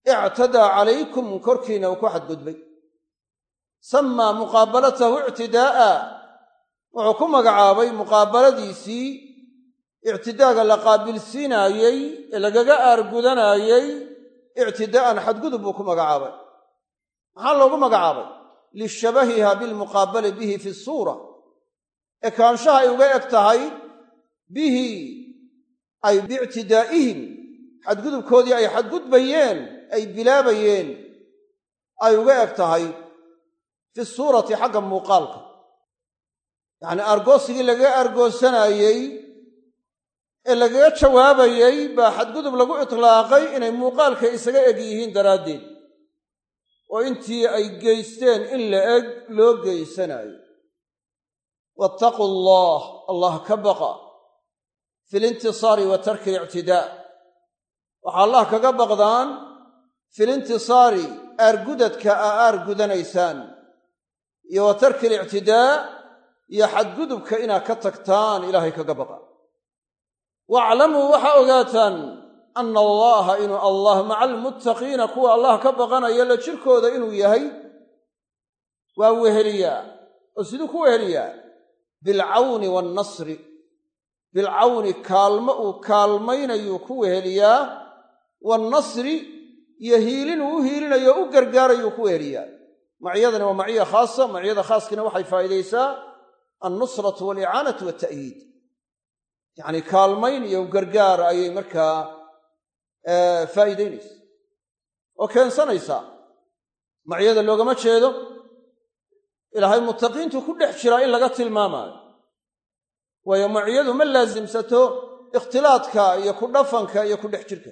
Speaker 1: Ictadaa calaykum korkiina uu ku xadgudbay. Samaa muqaabalatahu ictidaa'a wuxuu ku magacaabay muqaabaladiisii ictidaaga la qaabilsiinaayey ee lagaga aargudanaayey ictidaa'an xadgudub buu ku magacaabay. Maxaa loogu magacaabay? Lishabahiha bilmuqaabali bihi fi suura. Ekaanshaha ay uga eg tahay bihi ay biictidaa'ihim xadgudubkoodii ay xadgudbayeen ay bilaabayeen ay uga eg tahay fi suurati xagga muuqaalka. Yacnii aargoosigii lagaga aargoosanaayey ee lagaga jawaabayey baa xadgudub lagu itlaaqay inay muuqaalka isaga eg yihiin daraaddeed. Oo intii ay geysteen in la eg loo geysanaayo wattaquu allah allah ka baqa. Fi lintisaari wa tarki alictidaa. Waxaa allah kaga baqdaan filintisaari aargudadka aa aargudanaysaan. Iyo wa tarki alictidaa iyo xadgudubka inaad ka tagtaan ilaahay kaga baqa waaclamuu waxaa ogaataan ana allaha inuu allah maca almuttaqiina kuwa allah ka baqanaya la jirkooda inuu yahay waa weheliyaa oo siduu ku weheliyaa bilcawni waannasri bilcawni kaalmo uu kaalmaynayuu ku weheliyaa waannasri iyo hiilin uu u hiilinayo o u gargaarayuu ku weheliyaa maciyadani waa maciya khaasa maciyada khaaskiina waxay faa'idaysaa annusratu waalicaanatu walta'yiid yacni kaalmayn iyo gargaar ayay markaa faa'iidaynaysa oo keensanaysaa maciyada loogama jeedo ilaahay muttaqiintu ku dhex jiraa in laga tilmaamaayo. Waayo maciyadu ma laasimsato ikhtilaadka iyo ku dhafanka iyo ku dhex jirka.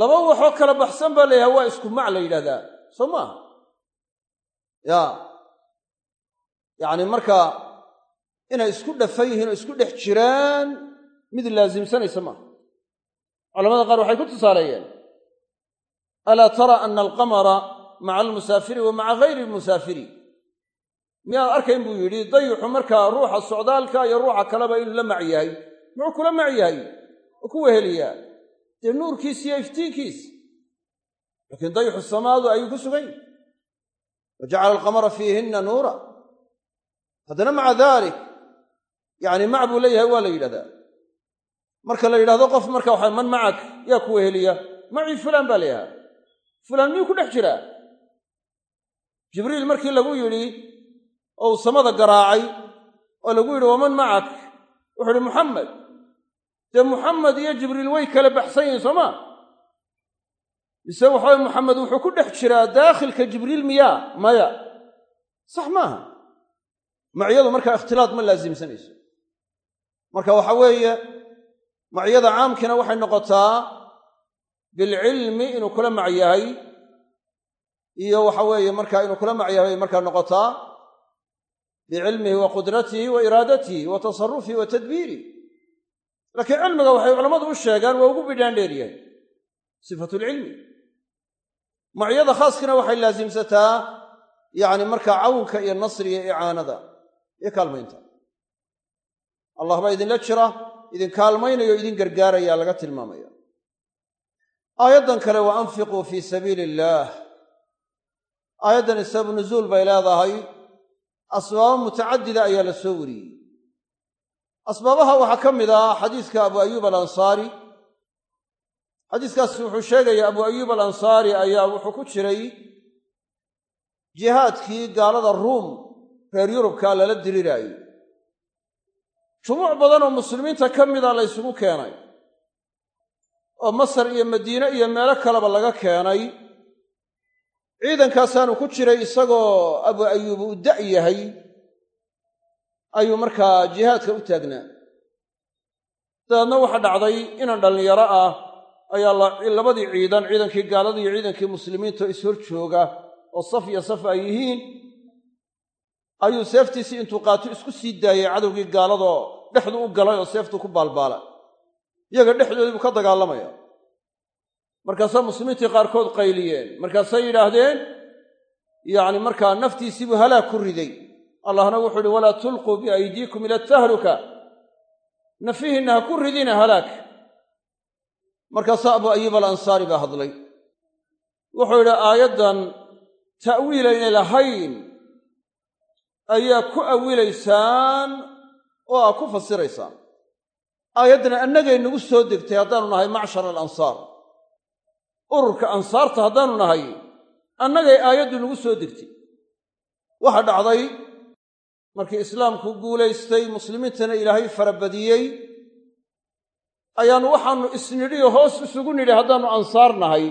Speaker 1: Laba waxoo kala baxsan baa la yidhaha waa isku mac la yidhahdaa. Soo maaha ya yacni marka inay isku dhafan yihiin oo isku dhex jiraan mid laasimsanaysa maaha culamada qaar waxay ku tusaaleeyeen alaa tara ana alqamara maca almusaafiri wa maca gayri almusaafiri? Miyaad arkayn buu yidhi dayixu markaa ruuxa socdaalka iyo ruuxa kaleba inuu la mac yahay. Muxuu kula mac yahay? Oo ku weheliyaa dee nuurkiis iyo iftiinkiis? Laakiin dayixu samaadu ayuu ku sugan yahy wa jacala alqamara fiihinna nuura. Haddana maca dalik yacni mac buu leeyahay waa la yidhahdaa. Marka la yidhahdo qof marka waxa man macak yaa ku weheliya macii fulaan baa layahaa fulaan miyuu ku dhex jiraa? Jibriil markii lagu yidhi oo uu samada garaacay oo lagu yidhi waman macak? Wuxuu ihi muxamed dee muxamed iyo jibriil way kala baxsan yihiin soo maa mise waxaway muxamed wuxuu ku dhex jiraa daakhilka jibriil miyaa? Maya. Sax maaha. Maciyadu markaa ikhtilaad ma laasimsanayso marka waxa weeye maciyada caamkiina waxay noqotaa bilcilmi inuu kula mac yahay iyo waxa weeye markaa inuu kula mac yahay bay markaa noqotaa bicilmihi wa qudratihi wa iraadatihi wa tasarufihi wa tadbiirih laakiin cilmiga waxay culammadu u sheegaan waa ugu bidhaan dheeryahay sifatulcilmi maciyada khaaskina waxay laasimsataa yacni markaa cawnka iyo nasriga icaanada iyo kaalmaynta allah baa idinla jira idin kaalmaynayo o idin gargaaraya laga tilmaamaya aayaddan kale wa anfiquu fii sabiili illaah aayaddan sababu nuzuul bay leedahay. Asbaabo mutacadida ayaa la soo wariyey. Asbaabaha waxaa ka mid ah xadiiska abu ayuub alansaari. Xadiiskaasi wuxuu sheegaya abu ayuub alansaari ayaa wuxuu ku jiray jihaadkii gaalada ruum reer yurubka lala diriraayey jumuuc badan oo muslimiinta ka mida la ysugu keenay oo masar iyo madiine iyo meelo kaleba laga keenay ciidankaasaanu ku jiray isagoo abu ayuub uu da' yahay ayuu markaa jihaadka u taagnaa. Dabeedna waxaa dhacday inan dhallinyaro ah ayaa labadii ciidan ciidankii gaalada iyo ciidankii muslimiinta ishor jooga oo saf iyo saf ay yihiin ayuu seeftiisii intuu qaato isku sii daayey cadowgii gaaladoo dhexdu u galay oo seeftu ku baalbaala iyaga dhexdoodii buu ka dagaalamaya. Markaasaa muslimiintii qaarkood qayliyeen markaasay yidhaahdeen yacni markaa naftiisiibuu halaag ku riday. Allahna wuxuu uhi walaa tulquu biaydiikum ila tahluka. Nafihiinna ha ku ridina halaag. Markaasaa abu ayuub alansaari baa hadlay. Wuxuu yidhi aayaddan ta'wiilaynay lahayn ayaa ku awilaysaan oo aa ku fasiraysaan aayaddana annagay nagu soo degtay haddaanu nahay macshar alansaar. Ururka ansaarta haddaanu nahay annagay aayaddu nagu soo degtay. Waxaa dhacday markii islaamku guulaystay muslimiintana ilaahay farabadiyey ayaannu waxaannu isnidhiyo hoos isugu nidhi haddaannu ansaar nahay.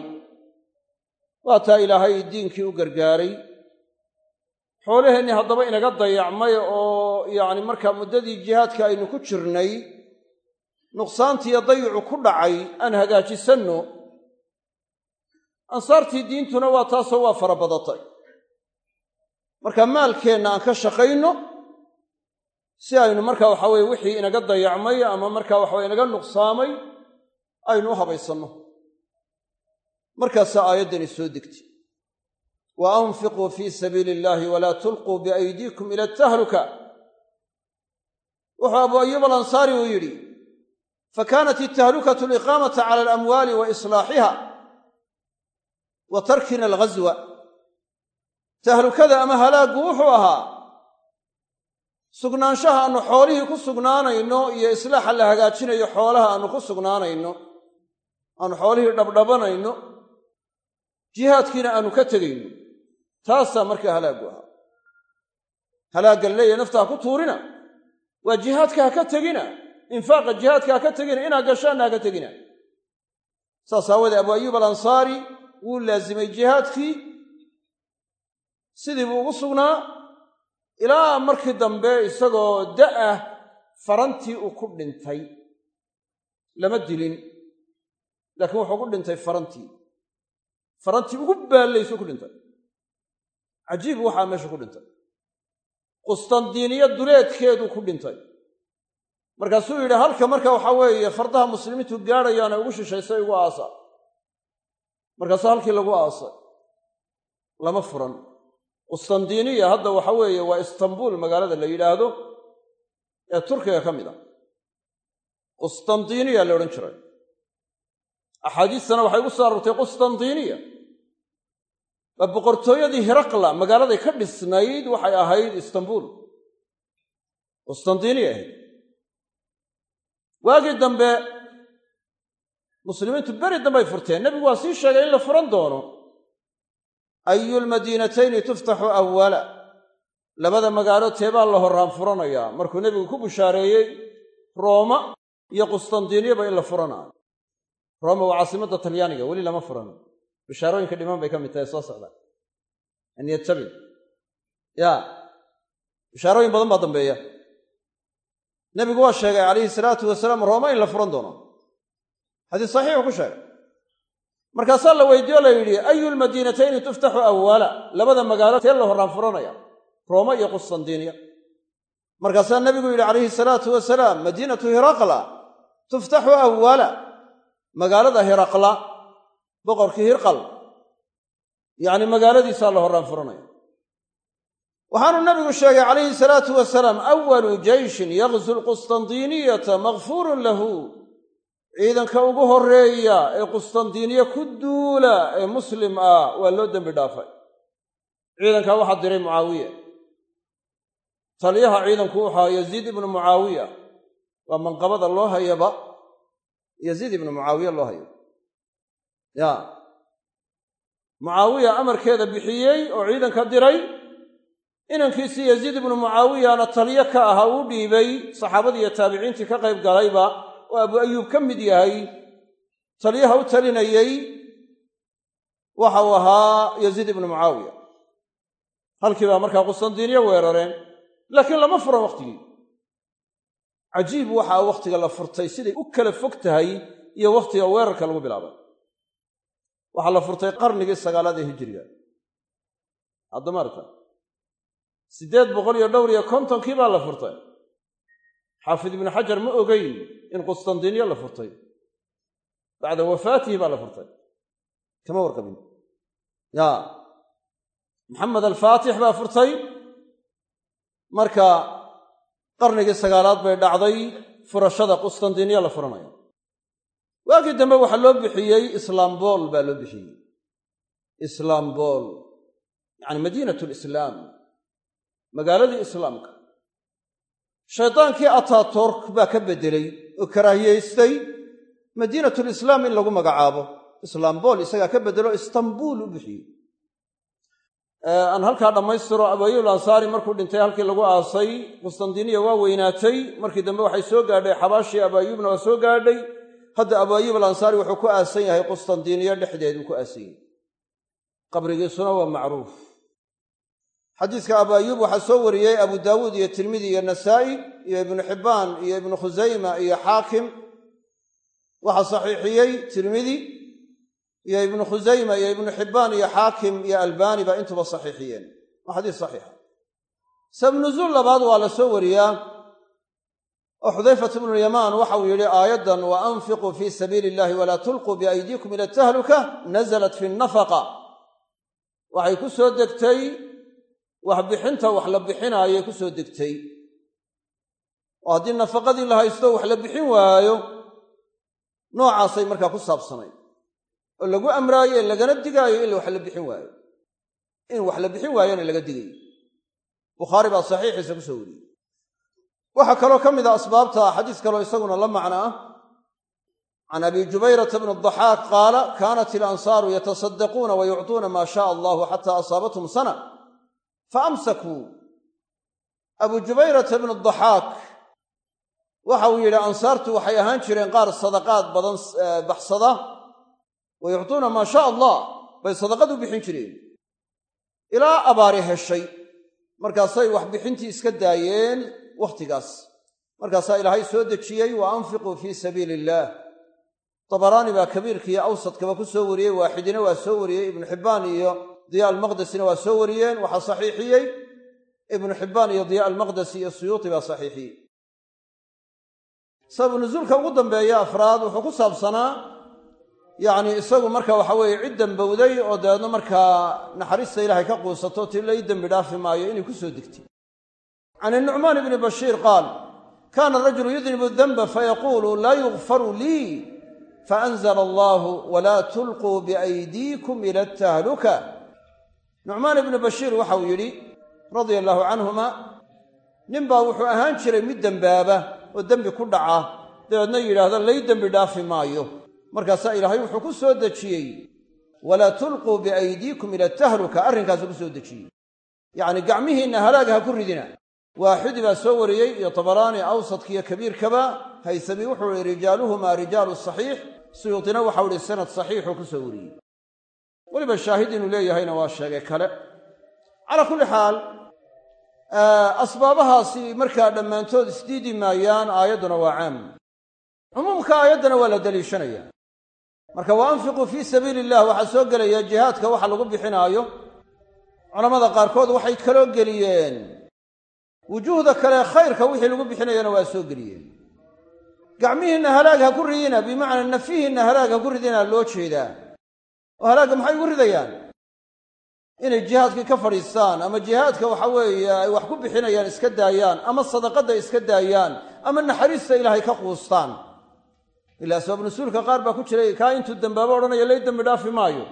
Speaker 1: Waa taa ilaahay diinkii u gargaaray xoolaheennii haddaba inaga dayacmay oo yacni markaa muddadii jihaadka aynu ku jirnay nuqsaantiiyo dayicu ku dhacay aan hagaajisanno ansaartii diintuna waa taasoo waa fara badatay. Marka maalkeenna aan ka shaqayno si aynu marka waxa weye wixii inaga dayacmay ama marka waxaweye inaga nuqsaamay aynu u habaysanno. Markaasaa aayaddani soo degtay wa anfiquu fii sabiili illaahi walaa tulquu biaydiikum ila tahluka wuxuu abu ayuub alansaari uu yidhi fakanat itahlukatu aliqaamata cala alamwaali wa islaaxiha wa tarkina alghaswa tahlukada ama halaaggu wuxuu ahaa sugnaanshaha aannu xoolihii ku sugnaanayno iyo islaaxa la hagaajinayo xoolaha aannu ku sugnaanayno aannu xoolihii dhabdhabanayno jihaadkiina aannu ka tegayno taasaa markaa halaaggu ahaa. Halaagga leeya nafta ha ku tuurina. Waa jihaadka ha ka tegina. Infaaqa jihaadka ha ka tegina inaad gashaanna ha ka tegina. Saas aawoodee abu ayuub alansaari wuu laasimay jihaadkii. Sidii buu ugu sugnaa. Ilaa markii dambe isagoo da'ah farantii uu ku dhintay. Lama dilin. Laakiin wuxuu ku dhintay farantii. Farantii ugu baallaysu ku dhintay cajiib waxaa meesha ku dhintay qustandiiniya duleedkeeduu ku dhintay markaasuu yidhi halka marka waxaa weeye fardaha muslimiintu gaadhayaana ugu shishaysay ugu aasa markaasuu halkii lagu aasay lama furan qustandiiniya hadda waxa weeye waa istanbuul magaalada la yidhaahdo ee turkiga ka mid a qustandiiniya la odhan jiray axaadiistana waxay ugu soo aroortay qustandiiniya waa boqortooyadii hiraqla magaaladay ka dhisnayd waxay ahayd istanbuul qustandiiniya ahayd. Waagii dambe muslimiintu beri dambey furteen. Nebigu waa sii sheegay in la furan doono ayu lmadiinatayni tuftaxu awala labada magaalo teebaa la horraan furanayaa. Markuu nebigu ku bushaareeyey rooma iyo qustandiiniyaba in la furanaa rooma waa caasimadda talyaaniga weli lama furan bishaarooyinka dhiman bay ka mid tahay soo socda an yattabi ya bishaarooyin badan baa dambeeya nebigu waa sheegay calayhi salaatu wasalaam rooma in la furan doono xadiis saxiixu ku sheegay markaasaa la weydiiyo la yidhi ayu lmadiinatayni tuftaxu awala labada magaalo tee la horraan furanaya rooma iyo qustandiiniya markaasaa nebigu yidhi calayhi salaatu wasalaam madiinatu hiraqla tuftaxu awala magaalada hiraqla boqorkii hirqal. Yacni magaaladiisaa la horaan furanaya. Waxaanu nabigu sheegay calayhi salaatu wasalaam awalu jeyshin yaqzu lqustandiiniyata makfuurun lahu. Ciidanka ugu horreeya ee qustandiiniya ku duula ee muslim ah waa loo dembi dhaafay. Ciidankaa waxaa diray mucaawiya. Taliyaha ciidanku waxaa yaziid ibnu mucaawiya. Waa manqabada loo hayaba. Yaziid ibnu mucaawiya loo hayo ya. Mucaawiya amarkeeda bixiyey oo ciidanka diray inankiisii yaziid ibnu mucaawiyana taliyo ka ahaa uu dhiibay. Saxaabadii iyo taabiciintii ka qayb galayba oo abu ayuub ka mid yahay. Taliyaha u talinayey waxa uu ahaa yaziid ibnu mucaawiya halkii baa markaa qustandiiniya weerareen laakiin lama furan wakhtigii cajiib waxa wakhtiga la furtay siday u kala fog tahay iyo wakhtiga weerarka lagu bilaabay waxaa la furtay qarnigii sagaalaad ee hijiriga haddamaarta siddeed boqol iyo dhowr iyo kontonkii baa la furtay. Xaafid ibnu xajar ma ogeyn in qustandiiniya la furtay. Bacda wafaatihi baa la furtay. Kama warqabin. Ya. Maxamed alfaatix baa furtay. Marka qarnigii sagaalaad bay dhacday furashada qustandiiniya la furanayo waagii dambe waxaa loo bixiyey islaambool baa loo bixiyey. Islaambool yacni madiinat lislaam magaaladii islaamka. Shaydaankii ataturk baa ka beddelay oo karaahiyaystay madiinatulislaam in lagu magacaabo. Islaambool isagaa ka beddelo istanbuul u bixiyey. Aan halkaa dhammaystiro abaayuul ansaari markuu dhintay halkii lagu aasay qustandiiniya waa weynaatay. Markii dambe waxay soo gaadhay xabaashii abaayuubna waa soo gaadhay hadda abaayuub alansaari wuxuu ku aasan yahay qustandiiniya dhexdeeduu ku aasan yahay. Qabrigiisuna waa macruuf. Xadiiska abaayuub waxaa soo wariyey abu daawuud iyo tirmidi iyo nasaa'i iyo ibnu xibbaan iyo ibnu khusayma iyo xaakim waxaa saxiixiyey tirmidi iyo ibnu khusayma iyo ibnu xibbaan iyo xaakim iyo albaani baa intuba saxiixiyeen. Waa xadiis saxiixa sabnuzuul labaad waa la soo wariyaa oo xudayfat ibnulyamaan waxa uu yidhi aayaddan wa anfiquu fii sabiili illahi walaa tulquu biaydiikum ila tahluka nasalat fi nafaqa. Waxay ku soo degtay wax bixinta wax la bixinaayay ku soo degtay. Oo haddii nafaqadii la haysto wax la bixin waayo noocaasay markaa ku saabsanay. Oo lagu amraayo ee lagana digaayo in wax la bixin waayo. In wax la bixin waayona laga digayo bukhaari baa saxiixiisa ku soo wariyey waxaa kaloo ka mid a asbaabta xadiis kaloo isaguna la macno ah. Can abi jubayrata bni daxaaq qaala kaanat ilansaaru yatasaddaquuna wa yucطuuna maa shaaa allahu xataa asaabathum sana. Faamsakuu abu jubayrata bnu daxaak waxa uu yidhi ansaartu waxay ahaan jireen qaar sadaqaad badan baxsada wa yuctuuna maa shaa allah. Bay sadaqad u bixin jireen. Ilaa abaari heshay. Markaasay wax bixintii iska daayeen wakhtigaas markaasaa ilaahay soo dejiyey wa anfiquu fii sabiili illaah dabaraani baa kabiirkiiyo awsadkaba ku soo wariyey waaxidina waa soo wariyey ibnu xibbaan iyo diya almaqdesina waa soo wariyeen waxaa saxiixiyey. Ibnu xibbaan iyo diya almaqdesi iyo suyuuti baa saxiixiyey. Sababu nusuulka ugu dambeeya afraad wuxuu ku saabsanaa yacni isagu marka waxa weeye cid dembowday oo dabeedna markaa naxariista ilaahay ka quusato ti lai dembi dhaafi maayo inay ku soo degtay can inucmaan ibni bashiir qaal kaana rajulu yudnibu danba fayaquulu laa yugfaru lii faanzla allahu walaa tulquu biaydiikum ila atahluka nucmaan ibnu bashiir waxau yidhi radia allaahu canhuma ninbaa wuxuu ahaan jiray mid dembaaba oo dembi ku dhaca dabeedna yidhaahda lay dembi dhaafi maayo markaasaa ilaahay wuxuu ku soo dejiyey walaa tulquu biaydiikum ila tahluka arrinkaasuu ku soo dejiyey yacni gacmihiinna halaag ha ku ridina waaxidi baa soo wariyey iyo tabaraani awsadkiiyo kabiirkaba. Haysami wuxuu ihi rijaaluhumaa rijaalu saxiix. Suyuutina waxau ihi sanad saxiixuu ku soo wariyey. Weliba shaahid inuu leeyahayna waa sheegay kale. Calaa kulli xaal asbaabahaasi markaa dhammaantood isdiidi maayaan aayadduna waa caam cumuumka aayaddana waa la daliishanaya marka wa anfiquu fii sabiili illah waxaa soo gelaya jihaadka waxa lagu bixinaayo. Culammada qaarkood waxay kaloo geliyeen wujuuhda kale khayrka wixii lagu bixinayana waa soo geliyeen. Gacmihiinna halaag ha ku ridina bimacnaa nafihiinna halaag ha ku ridina loo jeedaa. Oo halaagga maxay ugu ridayaan? Inay jihaadkii ka fadhiistaan ama jihaadka waxa weeye ay wax ku bixinayaan iska daayaan ama sadaqadda iska daayaan ama naxariista ilaahay ka quustaan. Ilaa sabab nusuulka qaar baa ku jiray kaa intuu dambaabo odhanaya lay dembi dhaafi maayo.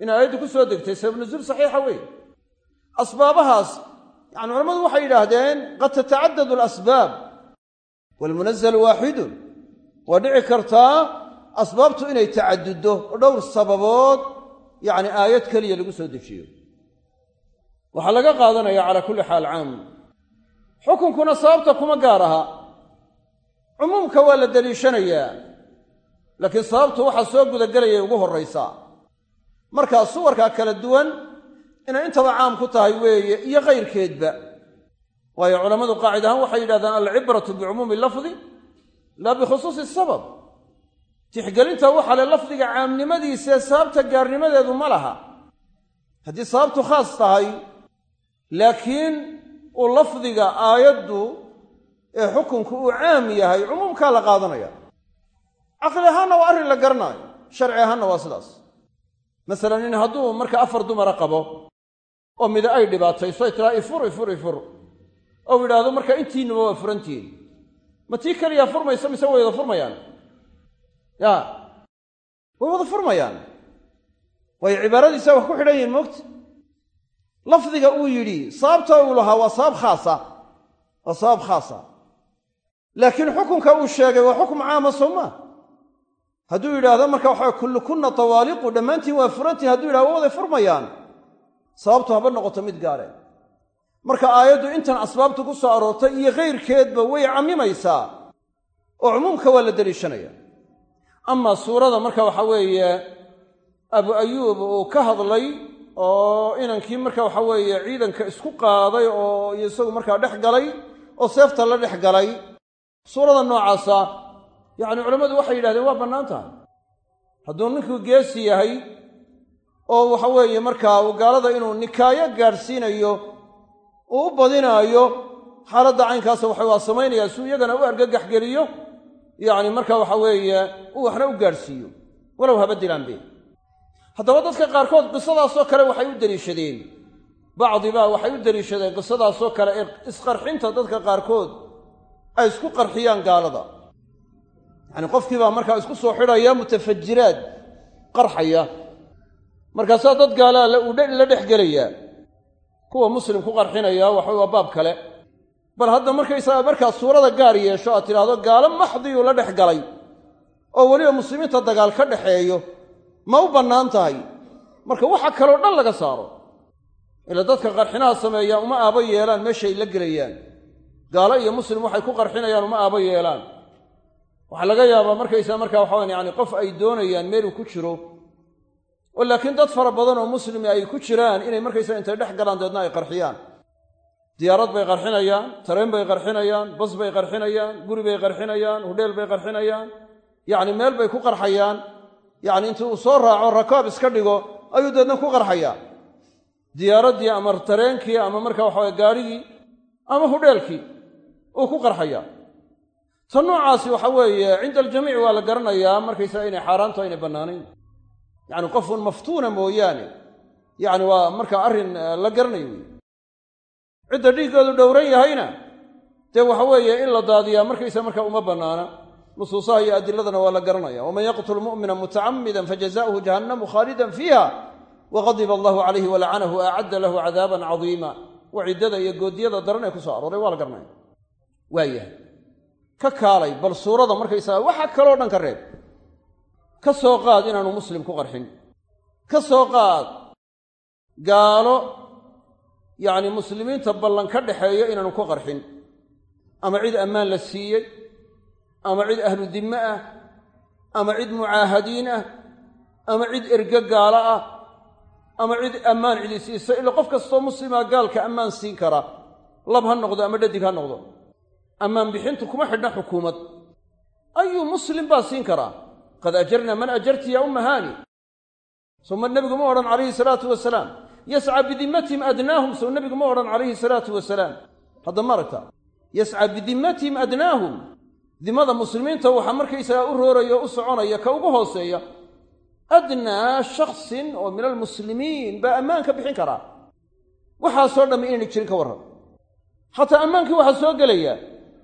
Speaker 1: In aayaddu ku soo degtay sabab nusuul saxiixa weeye asbaabahaas yacani culammadu waxay yidhaahdeen qad tatacadadu alasbaab waalmunazalu waaxidun. Waa dhici kartaa asbaabtu inay tacaduddo oo dhowr sababood yacni aayad keliya lagu soo dejiyo. Waxaa laga qaadanaya calaa kulli xaal caam. Xukunkuna sababta kuma gaar aha. Cumuumka waa la deliishanayaa laakiin sababtu waxaa soo gudagelayay ugu horraysaa markaa suwarkaa kala duwan inay intaba caam ku tahay weeye iyo kayrkeedba waayo culammadu qaacid ahaan waxay yidhahdaan alcibratu bicumuumi lafdi laa bikhusuusi sabab. Tixgelinta waxa le lafdiga caamnimadiisae sababta gaarnimadeedu ma laha. Haddii sababtu khaas tahay laakiin uu lafdiga aayaddu ee xukunku uu caam yahay cumuumkaa la qaadanaya. Caqli ahaanna waa arrin la garanaayo sharci ahaanna waa sidaas. Masalan in hadduu marka afar dumara qabo oo mida ay dhibaatayso ay tiraa ifur ifur ifur ou yidhaahdo marka intiinuba waa furantihiin ma tii keliyaa furmaysa mise way wada furmayaan? Ya. Way wada furmayaan. Waayo cibaaradiisa wax ku xidhan yihiin moogta lafdiga uu yidhi sababta uu lahaa waa sabab khaasa. Waa sabab khaasa. Laakiin xukunka uu sheegay waa xukum caama soo maa hadduu yidhaahdo marka waxaa kullukunna tawaaliqu dhammaantiin waa furantihin. Hadduu yidhahdo waa waday furmayaan sababtu haba noqoto mid gaare. Marka aayaddu intan asbaabtu ku soo aroortay iyo kayrkeedba way cammimaysaa oo cumuumka waa la deliishanaya amaa suurada marka waxa weeye abu ayuub uu ka hadlay oo inankii marka waxa weeye ciidanka isku qaaday oo isagu markaa dhex galay oo seefta la dhex galay. Suurada noocaasa yacni culammadu waxay yidhahdeen waa bannaan tahay. Hadduu ninkuu geesi yahay oo waxa weeye markaa gaalada inuu nikaayo gaadhsiinayo uu u badinaayo xaaladda caynkaasa waxa waa samaynayaa suu iyagana u argagax geliyo yacni marka waxa weeye uu waxna u gaadhsiiyo walow haba dilaanbe haddaba dadka qaarkood qisadaasoo kale waxay u deliishadeen. Bacdibaa waxay u deliishadeen qisadaasoo kale ee isqarxinta dadka qaarkood ay isku qarxiyaan gaalada. Yacni qofkiibaa markaa isku soo xidhaya mutafajiraad qarxaya markaasaa dad gaalaa la dhex gelayaa. Kuwa muslim ku qarxinaya waxa waa baab kale. Bal hadda markaysaga markaa suurada gaar yeesho aad tidhaahdo gaalo maxdiyuu la dhex galay. Oo weliba muslimiinta dagaal ka dhaxeeyo ma u bannaan tahay. Marka waxa kaloo dhan laga saaro. Ila dadka qarxinaha sameeya uma aabo yeelaan meeshay la gelayaan. Gaalo iyo muslim waxay ku qarxinayaan uma aabo yeelaan. Waxaa laga yaabaa markaysaa markaa waxawan yani qof ay doonayaan meeluu ku jiro oo laakiin dad fara badan oo muslimi ay ku jiraan inay markaysaa intay dhex galaan deedna ay qarxiyaan. Diyaarad bay qarxinayaan tareen bay qarxinayaan bas bay qarxinayaan guri bay qarxinayaan hudheel bay qarxinayaan. Yacni meel bay ku qarxayaan. Yacni intii uu soo raaco rakaab iska dhigo ayuu deedna ku qarxayaa. Diyaaraddii ama tareenkii ama marka waxaway gaarhigii ama hudheelkii uu ku qarxayaa. Ta noocaasi waxa weeye cinda aljamiic waa la garanayaa markaysaa inay xaaraanto aynay bannaanayn yacni qofun maftuuna mooyaane. Yacni waa marka arrin la garanayo cidda dhiiggoodu dhowran yahayna dee waxa weeye in la daadiyaa markaysa marka uma bannaana. Nusuusaha iyo adiladana waa la garanaya. Waman yaqtul mu'mina mutacammidan fajazauhu jahannamu khaalidan fiiha waqadiba allahu calayhi walacanahu acadda lahu cadaaban cadiima. Waciddada iyo goodiyada daran ee ku soo arooray waa la garanaya. Waayahay. Ka kaalay bal suurada markaysaga waxa kaloo dhan ka reeb ka soo qaad inaanu muslim ku qarxin. Ka soo qaad gaalo yacni muslimiinta ballan ka dhaxeeyo inaanu ku qarxin. Ama cid ammaan la siiyey ama cid ahlu dimme ah ama cid mucaahadiin ah ama cid erge gaalo ah ama cid ammaan cidi siisa ila qof kastoo muslima gaalka ammaan siin kara lab ha noqdo ama dhadig ha noqdo. Ammaan bixintu kuma xidhna xukuumad. Ayuu muslim baa siin karaa qad ajarna man ajarti ya umma haani soma nebigu ma odhan calayhi salaatu wasalaam yascaa bidimmatihim adnaahum sow nebigu ma odhan calayhi salaatu wasalaam hadda maaragta yascaa bidimmatihim adnaahum dimada muslimiinta waxaa markaysagaa u rooraya o u soconaya ka ugu hooseeya. Adnaa shaksin oo min almuslimiin baa ammaan ka bixin karaa waxaasoo dhammi inayna jirin ka warran. Xataa ammaankii waxaa soo gelaya.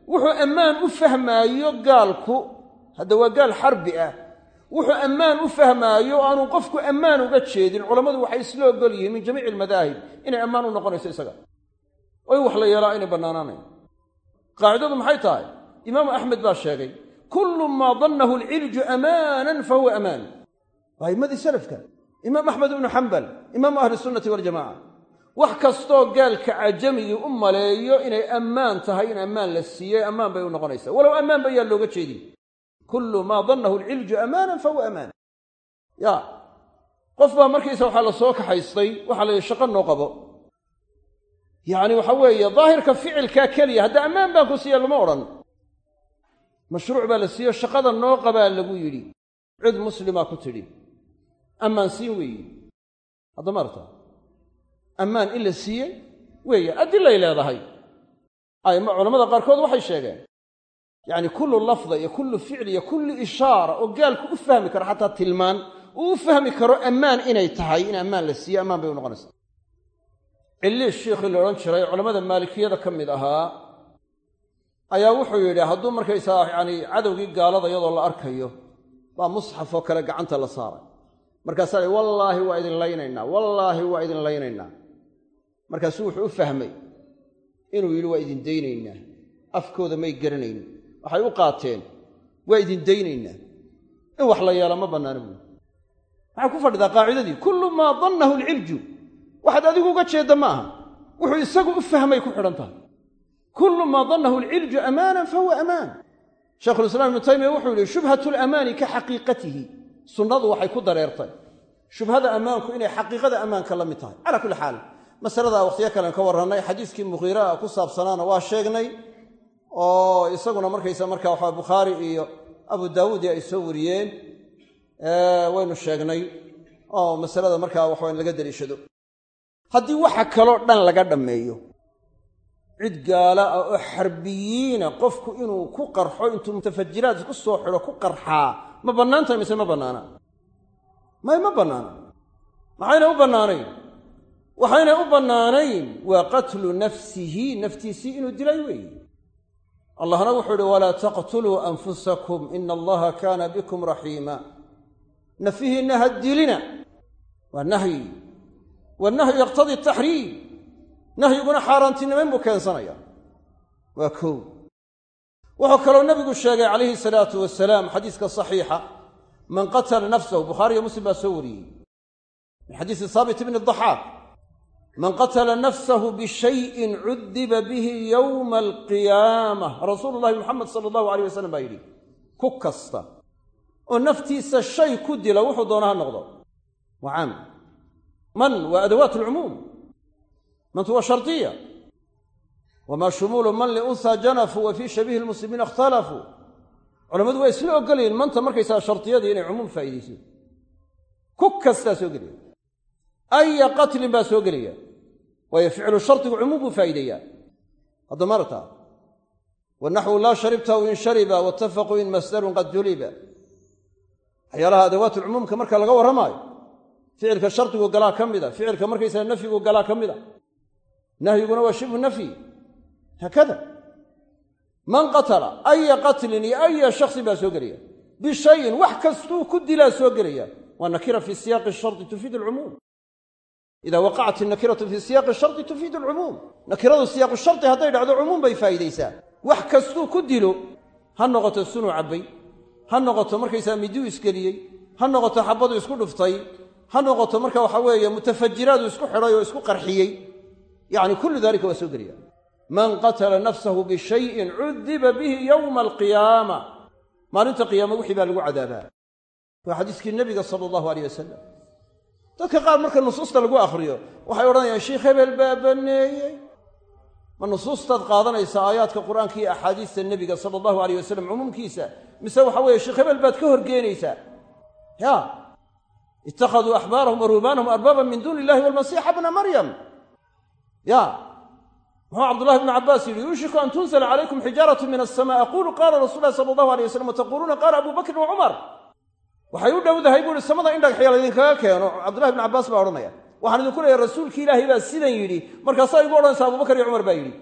Speaker 1: Wuxuu ammaan u fahmaayo gaalku. Hadda waa gaal xarbi ah wuxuu ammaan u fahmaayo aanu qofku ammaan uga jeedin culammadu waxay isla ogol yihiin min jamiici almadaahib inay ammaan u noqonayso isaga. Oo in wax la yeelaa aynay bannaanaanayn. Qaacidadu maxay tahay? Imaamu axmed baa sheegay kullu maa dannahu alcilju amaanan fa huwa amaan. Waa aimmadii salafka. Imaam axmed ibnu xambal imaamu ahli sunnati waljamaca wax kastoo gaalka cajamigii u maleeyo inay ammaan tahay in ammaan la siiyey ammaan bay u noqonaysaa. Walow ammaan ba yaa looga jeedin kullu maa dannahu alcilju amaanan fa huwa amaan. Ya qof baa markiisa waxaa la soo kaxaystay waxaa la yidhi shaqo noo qabo. Yacni waxa weeye daahirka ficilkaa keliya hadda ammaan baan ku siiya lama odhan. Mashruuc baa la siiyo shaqada noo qabaa lagu yidhi. Cid muslimaa ku tidhi ammaan siin weeye haddama arta ammaan in la siiyey weeye adilay leedahay. Ayma culamada qaarkood waxay sheegeen yacni kullu lafda iyo kullu ficli iyo kullu ishaara oo gaalku u fahmi karo xataa tilmaan uu u fahmi karo ammaan inay tahay in ammaan la siiyo ammaan bay u noqonaysaa. Cilliish shiikhii la odhan jiray culammada maalikiyada ka mid ahaa ayaa wuxuu yidhi hadduu markaysaa yacni cadowgii gaalada iyadoo la arkayo baa musxaf oo kale gacanta la saaray. Markaasaa wallaahi waa idin laynaynaa wallaahi waa idin laynaynaa. Markaasuu wuxuu u fahmay inuu yidhi waa idin daynaynaa afkooda may garanayn waxay u qaateen waa idin daynaynaa in wax la yeela ma bannaana buuli ku fadhidaa qaacidadii kullu maa dannahu alcilju waxaad adigu uga jeedda ma aha. Wuxuu isagu u fahmay ku xidhan tahay. Kullu maa dannahu alcilju amaanan fahuwa amaan. Shaykhulislaam ibnu taymiya wuxuu yidhi shubhatu lamaani ka xaqiiqatihi. Sunnadu waxay ku dareertay. Shubhada ammaanku inay xaqiiqada ammaanka la mid tahay. Calaa kulli xaal masaladaa wakhtiyo kalen ka warrannay xadiiskii mukhiiraa ku saabsanaana waa sheegnay oo isaguna markaysa marka waxa bukhaari iyo abu daawuudi ay soo wariyeen waynu sheegnay oo masalada markaa waxawa in laga daliishado. Haddii waxa kaloo dhan laga dhammeeyo cid gaala ah oo xarbiyiina qofku inuu ku qarxo intuu mutafajiraad ku soo xidho ku qarxaa ma bannaan tahay mise ma bannaana? May ma bannaana? Maxaynay u bannaanayn? Waxaynay u bannaanayn waa qatlu nafsihi naftiisii inuu dilay weeye allahna wuxuu idhi walaa taqtuluu anfusakum ina allaha kaana bikum raxiima. Nafihiinna ha dilina waa nahyi. Wannahyu yaqtadii taxriim nahyiguna xaaraantinimayn buu keensanaya. Waa kow wuxuu kaloo nabigu sheegay calayhi salaatu wasalaam xadiiska saxiixa man qatala nafsahu bukhaariyo muslim baa soo wariyey. Min xadiisi haabit bni daxaaq man qatala nafsahu bishayin cudiba bihi yowma alqiyaamah rasuulu llahi muxamed sala allahu alayh wasalam baa yidhi ku kasta oo naftiisa shay ku dila wuxuu doona ha noqdo. Waa caam man? Waa adawaat alcumuum mantu waa shardiya wamaa shumuulu man liunhaa janafuu wa fii shabiihi lmuslimiina ikhtalafuu culammadu waa isla ogolyihin manta markaysaa shardiyadii inay cumuum faa'iidayso ku kastaa soo gelaya aya qatlin baa soo gelaya waayo ficlu shardigu cumuum buu faa'iideeyaa. Hadda marata wanaxwu laa sharibtahu in shariba wattafaquu in masdarun qad juliba. Waxyaalaha adawaat lcumuumka marka laga warramaayo ficilka shardigu galaa ka mida ficilka markaysaa nafyigu galaa ka mida nahyiguna waa shibhu nafyi. Haakada man qatala aya qatlin iyo aya shaksin baa soo gelaya bishayin wax kastuu ku dilaa soo gelaya waa nakira fi siyaaqi shardi tufiid alcumuum ida waqacat innakiratu fi siyaaqi shardi tufiid alcumuum nakiradu siyaaqu shardi hadday dhacdo cumuum bay faa'iidaysaa wax kastuu ku dilo ha noqoto sunuu cabbay ha noqoto markaysaa miduu isgeliyey ha noqoto xabadu isku dhuftay ha noqoto marka waxa weeye mutafajiraadu isku xidhay oo isku qarxiyey yacni kullu dalika waa soo gelaya man qatala nafsahu bishayin cudiba bihi yowma alqiyaama maalinta qiyaama wixii baa lagu cadaabaa waa xadiiskii nebiga sala allahu aleyh wasalam dadka qaar marka nusuusta lagu akhriyo waxay odhanayaan sheikh hebel baa banneeyey ma nusuustaad qaadanaysa aayaadka qur'aanka iyo axaadiista nebiga sala allahu aleyh wasalam cumuumkiisa? Mise waxa weeye sheekh hebel baad ka horgeenaysaa? Ya. Ittakhaduu axbaarahum wa ruhbaanahum arbaaban min duuni illahi walmasiixa bna maryam. Ya. Muxuu cabdullahi bnu cabbaas yidhi yuushiku an tunzla calaykum xijaaratu min asama aqulu qaala rasul lahi sala allahu alay wasalam wataquuluuna qaala abu bakrin wa cumar waxay u dhowdahay buu ihi samada in dhagxya laydinkaga keeno. Cabdullahi bnu cabbaas baa odhanaya. Waxaan idinku leeyahy rasuulki ilaahay baa sidan yidhi. Markaasaa igu odhanaysa abubakar iyo cumar baa yidhi.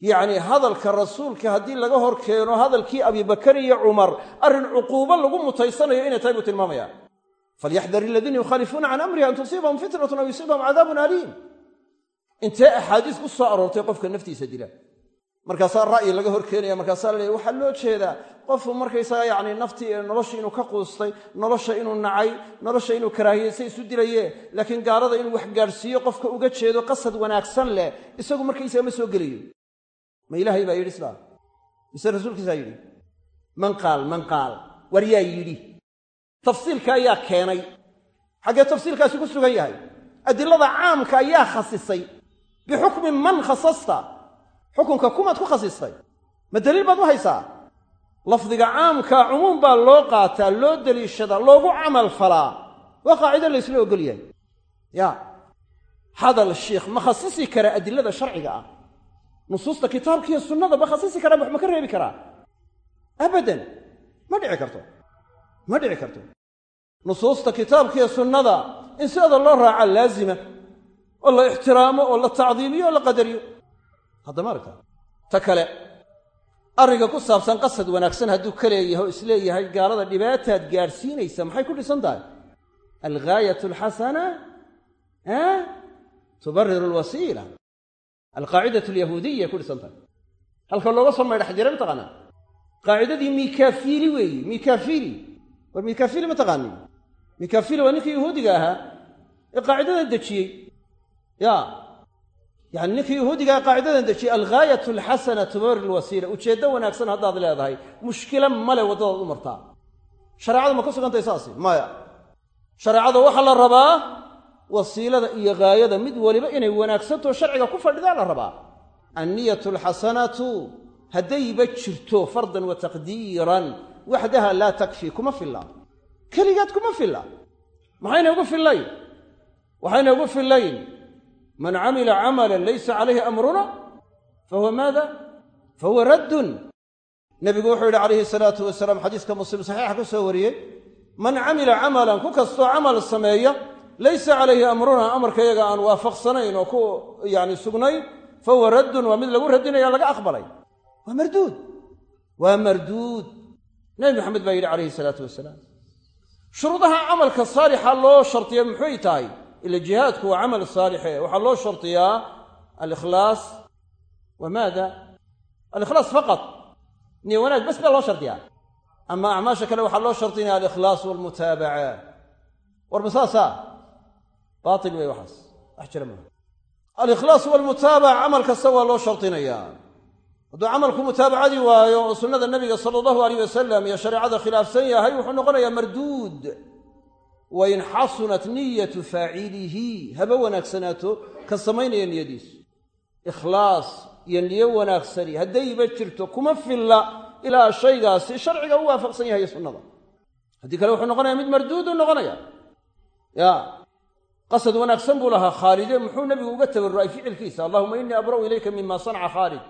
Speaker 1: Yacni hadalka rasuulka haddii laga hor keeno hadalkii abibakar iyo cumar arrin cuquubo lagu mutaysanayo inay tahay buu tilmaamaya falyaxdar aladiina yukhaalifuuna can amrihi an tusiibahum fitnatun aw yusiibahum cadaabun aliim intee axaadiis ku soo aroortay qofka naftiisa dila markaasaa ra'yi laga hor keenaya markaasaa la leeya waxaa loo jeedaa qofu markaysaga yacni naftii nolosha inuu ka quustay nolosha inuu nacay nolosha inuu karaahiyeysay isu dilaye laakiin gaalada inuu wax gaadhsiiyo qofka uga jeedo qasad wanaagsan leh isagu markaysaga ma soo gelayo. Ma ilaahay baa yidhi sidaa mise rasuulkiisaa yidhi man qaal man qaal war yidhi. Tafsiilka ayaa keenay. Xaggee tafsiilkaasi ku sugan yahay. Adilada caamka ayaa khasisay. Bixukmi man khasasta xukunka kumaad ku khasistay ma daliil baad u haysaa? Lafdiga caamka cumuum baa loo qaataa loo deliishadaa loogu camal falaa. Waa qaacido laysla ogol yahay. Ya hadal shiikh ma khasisi kara adilada sharciga ah. Nusuusta kitaabkiiyo sunnada ma khasisi karaa wax ma ka reebi karaa? Abadan ma dhici karto. Ma dhici karto. Nusuusta kitaabkiiyo sunnada in sideeda loo raaca laazima oo la ixtiraamo oo la tacdiimiyo oo la qadariyo haddama aragta ta kale arringa ku saabsan qasad wanaagsan hadduu ka leeyahay oo is leeyahay gaalada dhibaataad gaadhsiinaysa maxay ku dhisan tahay? Alghaayat alxasana tubariru alwasiila alqaacidatu alyahuudiya ku dhisan tahay. Halka looga soo maydhax jiray mataqaanaa qaacidadii mikafili weeye mikafili war mikafili ma taqaanin mikafili waa ninkii yahuudiga ahaa ee qaacidadan dejiyey. Ya yani ninkii yahuudigaa qaacidadan dejiyey alghaayat alxasana tubarir alwasiila. Ujeeddo wanaagsan haddaad leedahay. Mushkilo male waddadaad u martaa. Shareecada ma ku sugantay saasi? Maya. Shareecada waxaa la rabaa wasiilada iyo ghaayada mid waliba inay wanaagsantaho sharciga ku fadhidaa la rabaa. Anniyatu alxasanatu haddayba jirto fardan wa taqdiiran. Waxdaha laa takfi kuma filla. Keligaad kuma filla. Maxayna ugu fillayn? Waxayna ugu fillayn man camila camalan laysa calayhi amruna fahuwa maada? Fahuwa raddun. Nebigu wuxuu yidhi calayhi salaatu wasalaam xadiiska muslim saxiixa ka soo wariyey man camila camalan ku kastoo camal sameeya laysa calayhi amruna amarkayaga aan waafaqsanayn oo ku yani sugnayn fahuwa raddun waa mid lagu radinaya laga aqbalay. Waa marduud. Waa marduud. Nebi maxamed baa yidhi calayhi salaatu wasalaam shuruudaha camalka saalixa loo shardiya muxuy tahay ila jihaadku waa camal saalixe waxaa loo shardiyaa alikhlaas wa maada alikhlaas faqad niyo wanaag bas baa loo shardiyaa ama acmaasha kale waxaa loo shardinaya alikhlaas walmutaabaca war ma saasaa baatil wey waxaas wax jira maaha alikhlaas walmutaabaca camal kasta waa loo shardinayaa hadduu camalku mutaabacadii waayo oo sunnada nebiga sala allahu alayh wasalam iyo shareecada khilaafsan yahay wuxuu noqonayaa marduud wain xasunat niyatu faacilihi haba wanaagsanaato ka samaynaya niyadiisu. Ikhlaas iyo niyo wanaagsani. Haddayba jirto kuma filla ilaa shaygaasi sharciga u waafaqsan yahay sunnada. Haddii kale wuxuu noqonaya mid marduudu noqonaya. Ya qasad wanaagsan buu lahaa khaalide muxuu nebigu uga tabarru'ay ficilkiisa? Allahuma inii abra'u ilayka mima sanca khaalid.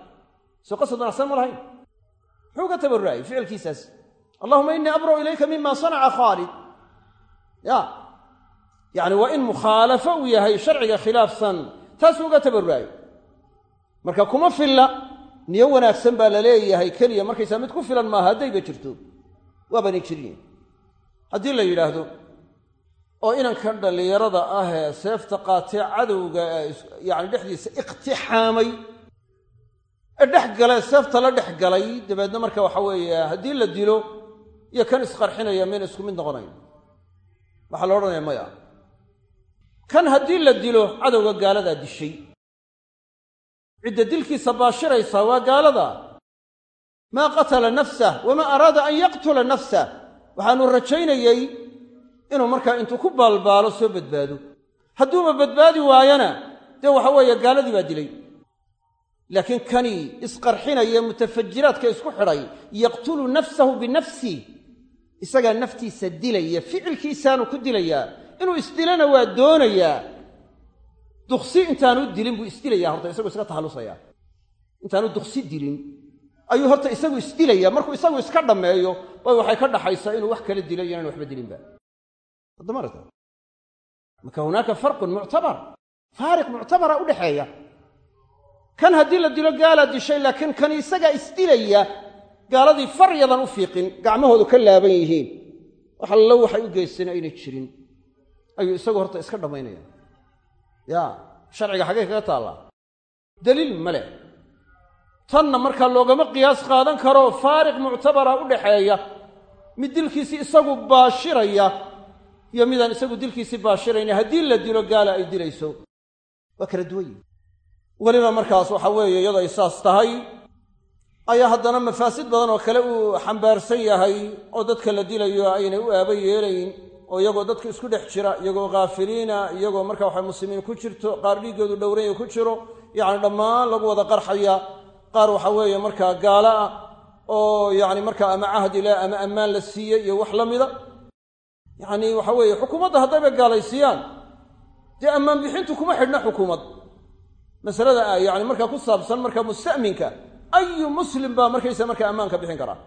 Speaker 1: Soo qasad wanaagsan ma lahayn. Muxuu uga tabarru'ay ficilkiisaas? Allahuma inii abra'u ilayka mima sanaca khaalid ya. Yacni waa in mukhaalafo uu yahay sharciga khilaafsan taasuu uga tabarru'ay. Marka kuma filla niyo wanaagsan baa la leeyahay keliya markaysaa mid ku filan maaha haddayba jirto. Waabanay jirin haddii la yidhaahdo oo inankan dhallinyarada ah ee seefta qaatee cadowga yani dhexdiisa iqtixaamay ee dhex galee seefta la dhex galay dabeedna marka waxa weeye haddii la dilo iyo kan isqarxinaya mayna isku mid noqonayn waxaa la odhanaya maya. Kan haddii la dilo cadowga gaaladaa dishay. Cidda dilkiisa baashiraysaa waa gaalada. Maa qatala nafsah wamaa araada an yaqtula nafsah waxaanu rajaynayey inuu markaa intuu ku baalbaalo soo badbaado. Hadduuba badbaadi waayana dee waxa weeye gaaladii baa dilay. Laakiin kani isqarxinaya mutafajiraadka isku xidhay yaqtulu nafsahu binafsi isagaa naftiisa dilaya ficilkiisaanu ku dilayaa inuu isdilana waa doonayaa. Duksi intaanu dilin buu isdilayaa horta isagu iska tahallusaya intaanu duksi dilin. Ayuu horta isagu isdilaya markuu isagu iska dhammeeyo bay waxay ka dhaxaysaa inuu wax kala dilo iyo inaan waxba dilinba. Marka hunaaka farqun muctabar faariq muctabara u dhexeeya. Kan haddii la dilo gaalaa dishay laakiin kan isagaa isdilaya gaaladii faryadan u fiiqin gacmahoodu ka laaban yihiin. Wax allo waxay u geysteen aynay jirin. Ayuu isagu horta iska dhammaynaya ya sharciga xaggay kaga taallaa? Daliil ma leh. Tanna markaa loogama qiyaas qaadan karo faariq muctabara u dhaxeeya mid dilkiisii isagu baashiraya iyo midaan isagu dilkiisii baashirayna haddii la dilo gaala ay dilayso. Waa kala duwan yihiin weliba markaas waxa weeye iyadoo ay saas tahay ayaa haddana mafaasid badan oo kale uu xambaarsan yahay oo dadka la dilayo aynay u aaba yeelayn oo iyagoo dadka isku dhex jira iyagoo khaafiliina iyagoo marka waxa muslimiin ku jirto qaar dhiiggoodu dhowranya ku jiro yacni dhammaan lagu wada qarxaya. Qaar waxa weeye markaa gaalo ah oo yacni markaa ama cahdi leh ama ammaan la siiyey iyo wax la mida. Yacni waxa weeye xukuumadda haddayba gaalaysiiyaan. Dee ammaan bixintu kuma xidhna xukuumad. Masalada ah yacni markaa ku saabsan marka musta'minka ayu muslim baa markaysa markaa ammaanka bixin karaa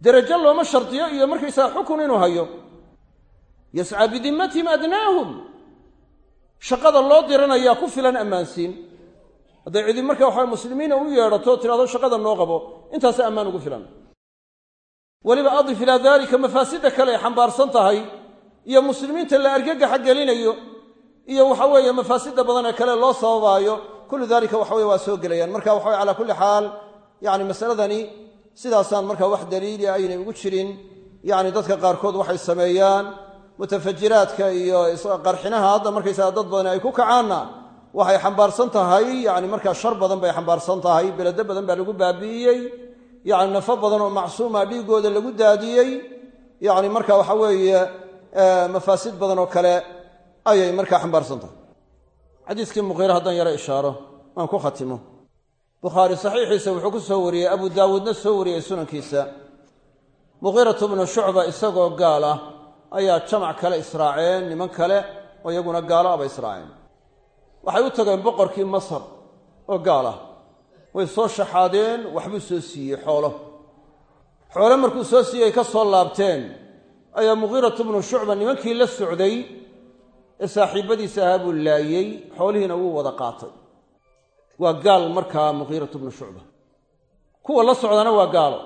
Speaker 1: derajo looma shardiyo iyo markaysaga xukun inuu hayo. Yascaa bidimmatihim adnaahum. Shaqada loo diranayaa ku filan ammaansiin. Hadday cidi marka waxa muslimiina u yeedhato tidhahdo shaqada noo qabo intaasa ammaan ugu filan. Weliba adif ilaa daalika mafaasidda kale ay xambaarsan tahay iyo muslimiinta la argagaxa gelinayo iyo waxa weeye mafaasidda badan ee kale loo sababaayo kullu daalika waxa weye waa soo gelayaan. Marka waxa calaa kulli xaal yacni masaladani sidaasaan marka wax daliili aynay ugu jirin. Yacni dadka qaarkood waxay sameeyaan mutafajiraadka iyo qarxinaha hadda markaysaga dad badan ay ku kacaanna waxay xambaarsan tahay yani markaa shar badan bay xambaarsan tahay belado badan baa lagu baabi'iyey yani nafo badan oo macsuuma dhiigooda lagu daadiyey. Yani marka waxa weeye mafaasid badan oo kale ayay markaa xambaarsan tahay xadiiskii muqiire haddaan yaro ishaaro aan ku khatimo. Bukhaari saxiixiisa wuxuu ku soo wariyey abu daawuudna soo wariyey sunankiisa. Muqiiratu bnu shucba isagoo gaal ah ayaa jamac kale israaceen niman kale oo iyaguna gaalo aba israaceen. Waxay u tageen boqorkii masar oo gaal ah. Way soo shaxaadeen waxbuu soo siiyey xoolo. Xoole markuu soo siiyey ka soo laabteen ayaa muqiiratu bnu shucba nimankii la socday ee saaxiibbadiisa ahaa buu laayey xoolihiina wuu wada qaatay. Waa gaal markaa muqiiratu bnu shucba. Kuwa la socdana waa gaalo.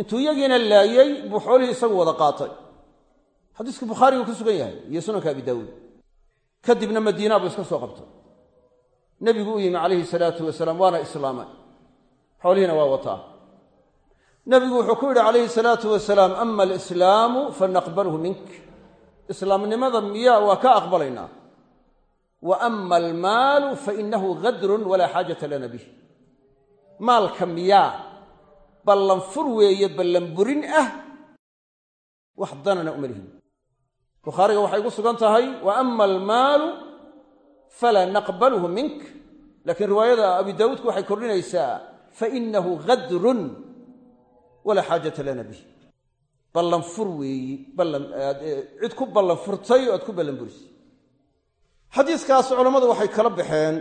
Speaker 1: Intuu iyagiina laayey buu xoolihii isagu wada qaatay. Xadiisku bukhaariguu ku sugan yahay iyo sunanka abi daawuud. Kadibna madiina buu iska soo qabtay. Nebigu u yimi calayhi salaatu wasalaam waana islaamay. Xoolihiina waa wataa. Nebigu wuxuu ku yidhi calayhi salaatu wasalaam ama alislaamu fanaqbalhu mink islaamnimada miyaa waa ka aqbalaynaa. Wa ama almaalu fainahu gadrun walaa xaajata lana bih maalka miyaa ballanfur weeye ballanburin ah wax danana uma lihin. Bukhaariga waxay gu sugan tahay wa ama almaalu falaa naqbalhu mink. Laakiin riwaayada abi daawuudku waxay kordhinaysaa fainahu gadrun walaa xaajata lana bih ballanfur weeyi cid ku ballanfurtay oo aad ku ballanburisay. Xadiiskaas culammadu waxay kala baxeen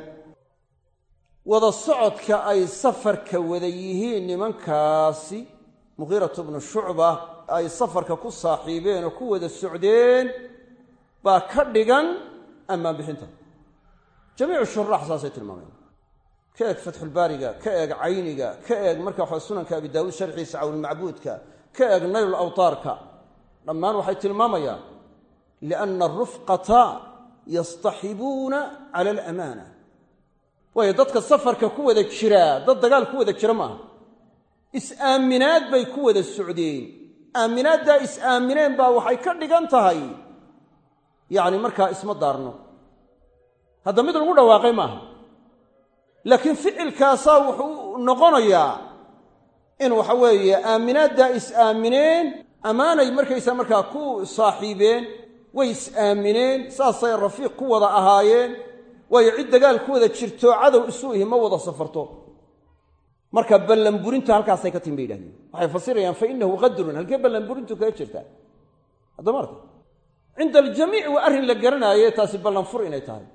Speaker 1: wada socodka ay safarka wada yihiin nimankaasi muqiiratu bnu shucba ay safarka ku saaxiibeen oo ku wada socdeen baa ka dhigan ammaan bixinta. Jamiicu shuraax saasay tilmaameen. Ka eeg fatxulbaariga ka eeg cayniga ka eeg marka waxa sunanka abi daawuud sharxiisa cawnulmacbuudka ka eeg nayl awtaarka. Dhammaan waxay tilmaamayaan lianna arufqata yastaxibuuna cala alamaana. Waayo dadka safarka ku wada jiraa dad dagaal ku wada jira maaha. Is-aaminaad bay ku wada socdeen. Aaminaaddaa is-aamineen baa waxay ka dhigan tahay. Yacni markaa isma daarno. Hadda mid lagu dhawaaqay maaha. Laakiin ficilkaasaa wuxuu noqonayaa in waxa weeye aaminaaddaa is-aamineen ammaanay markaysaa markaa ku saaxiibeen way is-aamineen saasay rafiiq ku wada ahaayeen waayo cid dagaal ku wada jirto cadow isu ihi ma wada safarto. Marka ballanburintu halkaasay ka timi bay yidhahdeen. Waxay fasirayaan fa inahu qadrun. Halkee ballanburintu kaga jirtaa? Haddama arta cinda aljamiic waa arrin la garanaaye taasi ballanfur inay tahay.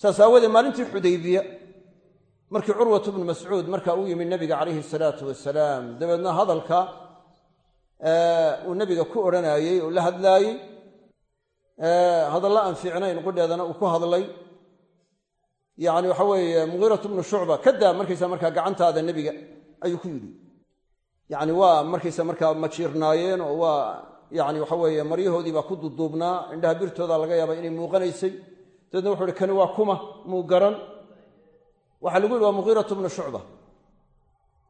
Speaker 1: Saas aawoodee maalintii xudaybiya markii curwatu bnu mascuud marka uu yimi nebiga calayhi salaatu wasalaam dabeedna hadalka uu nebiga ku odhanayey oo la hadlaayey hadalla aan fiicnayn qudheedana uu ku hadlay. Yacni waxa weeye mugiiratu bnu shucba kadaa markaysa markaa gacantaada nebiga ayuu ku yidhi. Yacni waa markaysa markaa majiirnaayeen oo waa yacni waxa weeye maryahoodii baa ku duduubnaa indhaha birtooda laga yaaba inay muuqanaysay. Dabeedna wuxu uhi kani waa kuma muu garan waxaa lagu yidhi waa mugiiratu bnu shucba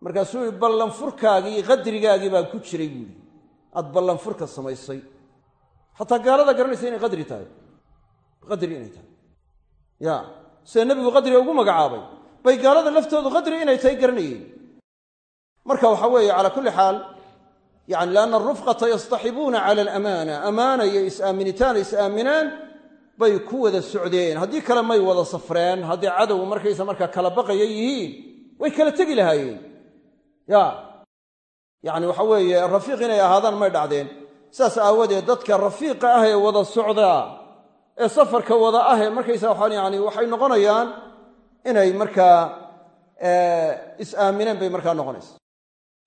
Speaker 1: markaasuu yihi ballanfurkaagii qadrigaagii baan ku jiray buuhi aad ballanfurka samaysay. Xataa gaalada garanaysa inay qadri tahay. Qadri inay tahay. Ya sida nebigu qadriga ugu magacaabay. Bay gaalada laftoodu qadri inay tahay garanayeen. Marka waxa weeye calaa kulli xaal yani lianna arufqata yastaxibuuna cala alamaana. Amaana iyo is-aaminitaan is-aaminaan bay ku wada socdeen. Haddii kale may wada safreen. Haddii cadow markaysa markaa kala baqaya yihiin way kala tegi lahaayeen. Ya. Yacni waxa weeye rafiiq inay ahaadaan may dhacdeen. Saas aawadeed dadka rafiiqa ah ee wada socdaa ee safarka wada ah ee markaysa waxaan yani waxay noqonayaan inay markaa is-aamineen bay markaa noqonaysa.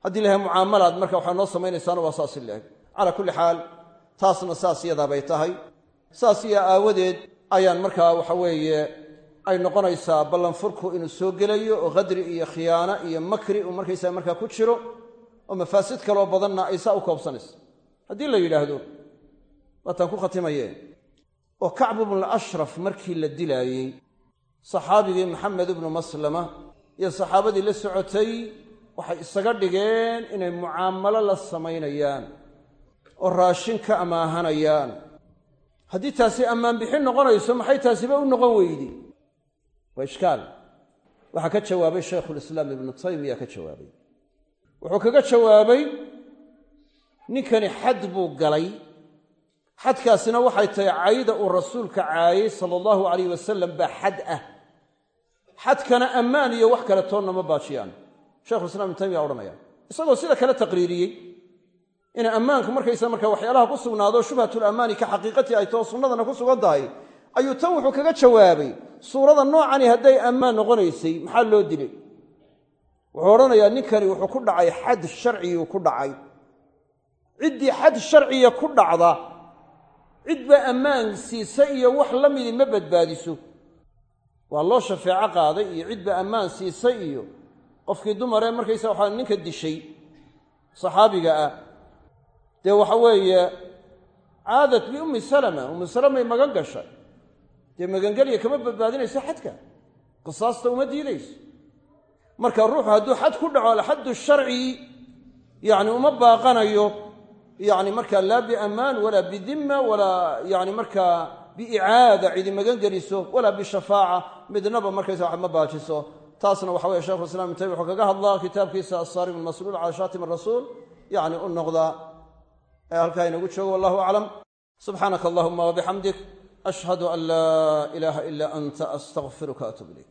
Speaker 1: Haddii lahay mucaamalaad marka waxaa noo samaynaysaana waa saas ilaeg calaa kulli xaal taasna saas yadaabay tahay saas iyo aawadeed ayaan markaa waxa weeye ay noqonaysaa ballanfurku inuu soo gelayo oo qadri iyo khiyaano iyo makri uu markaysaa markaa ku jiro oo mafaasid kaloo badanna ay saa u koobsanayso haddii la yidhaahdo waataan ku khatimaye oo kacbu bnul ashraf markii la dilaayey saxaabigii maxamed ibnu maslama iyo saxaabadii la socotay waxay isaga dhigeen inay mucaamalo la samaynayaan oo raashin ka amaahanayaan haddii taasi ammaan bixin noqonayso maxay taasiba u noqon weydi? Waa ishkaal. Waxaa ka jawaabay shaykhulislaam ibnu taymiya ka jawaabay. Wuxuu kaga jawaabay ninkani xad buu galay. Xadkaasina waxay tahay cayda uu rasuulka caayay sala allahu calayh wasalam baa xad ah. Xadkana ammaan iyo wax kale toonna ma baajiyaan. Shekhulislam ibnu taymiya odhanaya. Isagoo sida kale taqriiriyey inay ammaanku markaysa marka waxyaalaha ku sugnaado shubhatulamaani ka xaqiiqatii ay too sunnadana ku sugan tahay ayuu tan wuxuu kaga jawaabay suurada noocani hadday ammaan noqonaysay maxaa loo dilay? Wuxuu odhanayaa ninkani wuxuu ku dhacay xad sharciguu ku dhacay. Ciddii xad sharciya ku dhacda cidba ammaan siisa iyo wax la midi ma badbaadiso. Waa loo shafeeco qaaday iyo cidba ammaan siisa iyo qofkii dumaree markaysa waxaa ninka dishay saxaabiga ah dee waxa weeye caadat biummi salama ummi salamay magan gashay. Dee magangelya kama badbaadinayso xadka? Qisaasta uma diidayso. Marka ruuxu hadduu xad ku dhaco alxaddu sharci yacni uma baaqanayo yacni markaa laa biammaan walaa bidimma walaa yani markaa biicaada cidi magan geliso walaa bishafaaca midnaba markaysa wax ma baajiso. Taasna waxa weye shekhu islam ibn taymiya wuxuu kaga hadlaa kitaabkiisa asaarim almasluul cala shaatim arasuul yacni u noqda halkaa inagu joogo wallahu aclam. Subxaanaka allahuma wabixamdik ashhadu an laa ilaaha ila anta astaqfiruka atub ilayk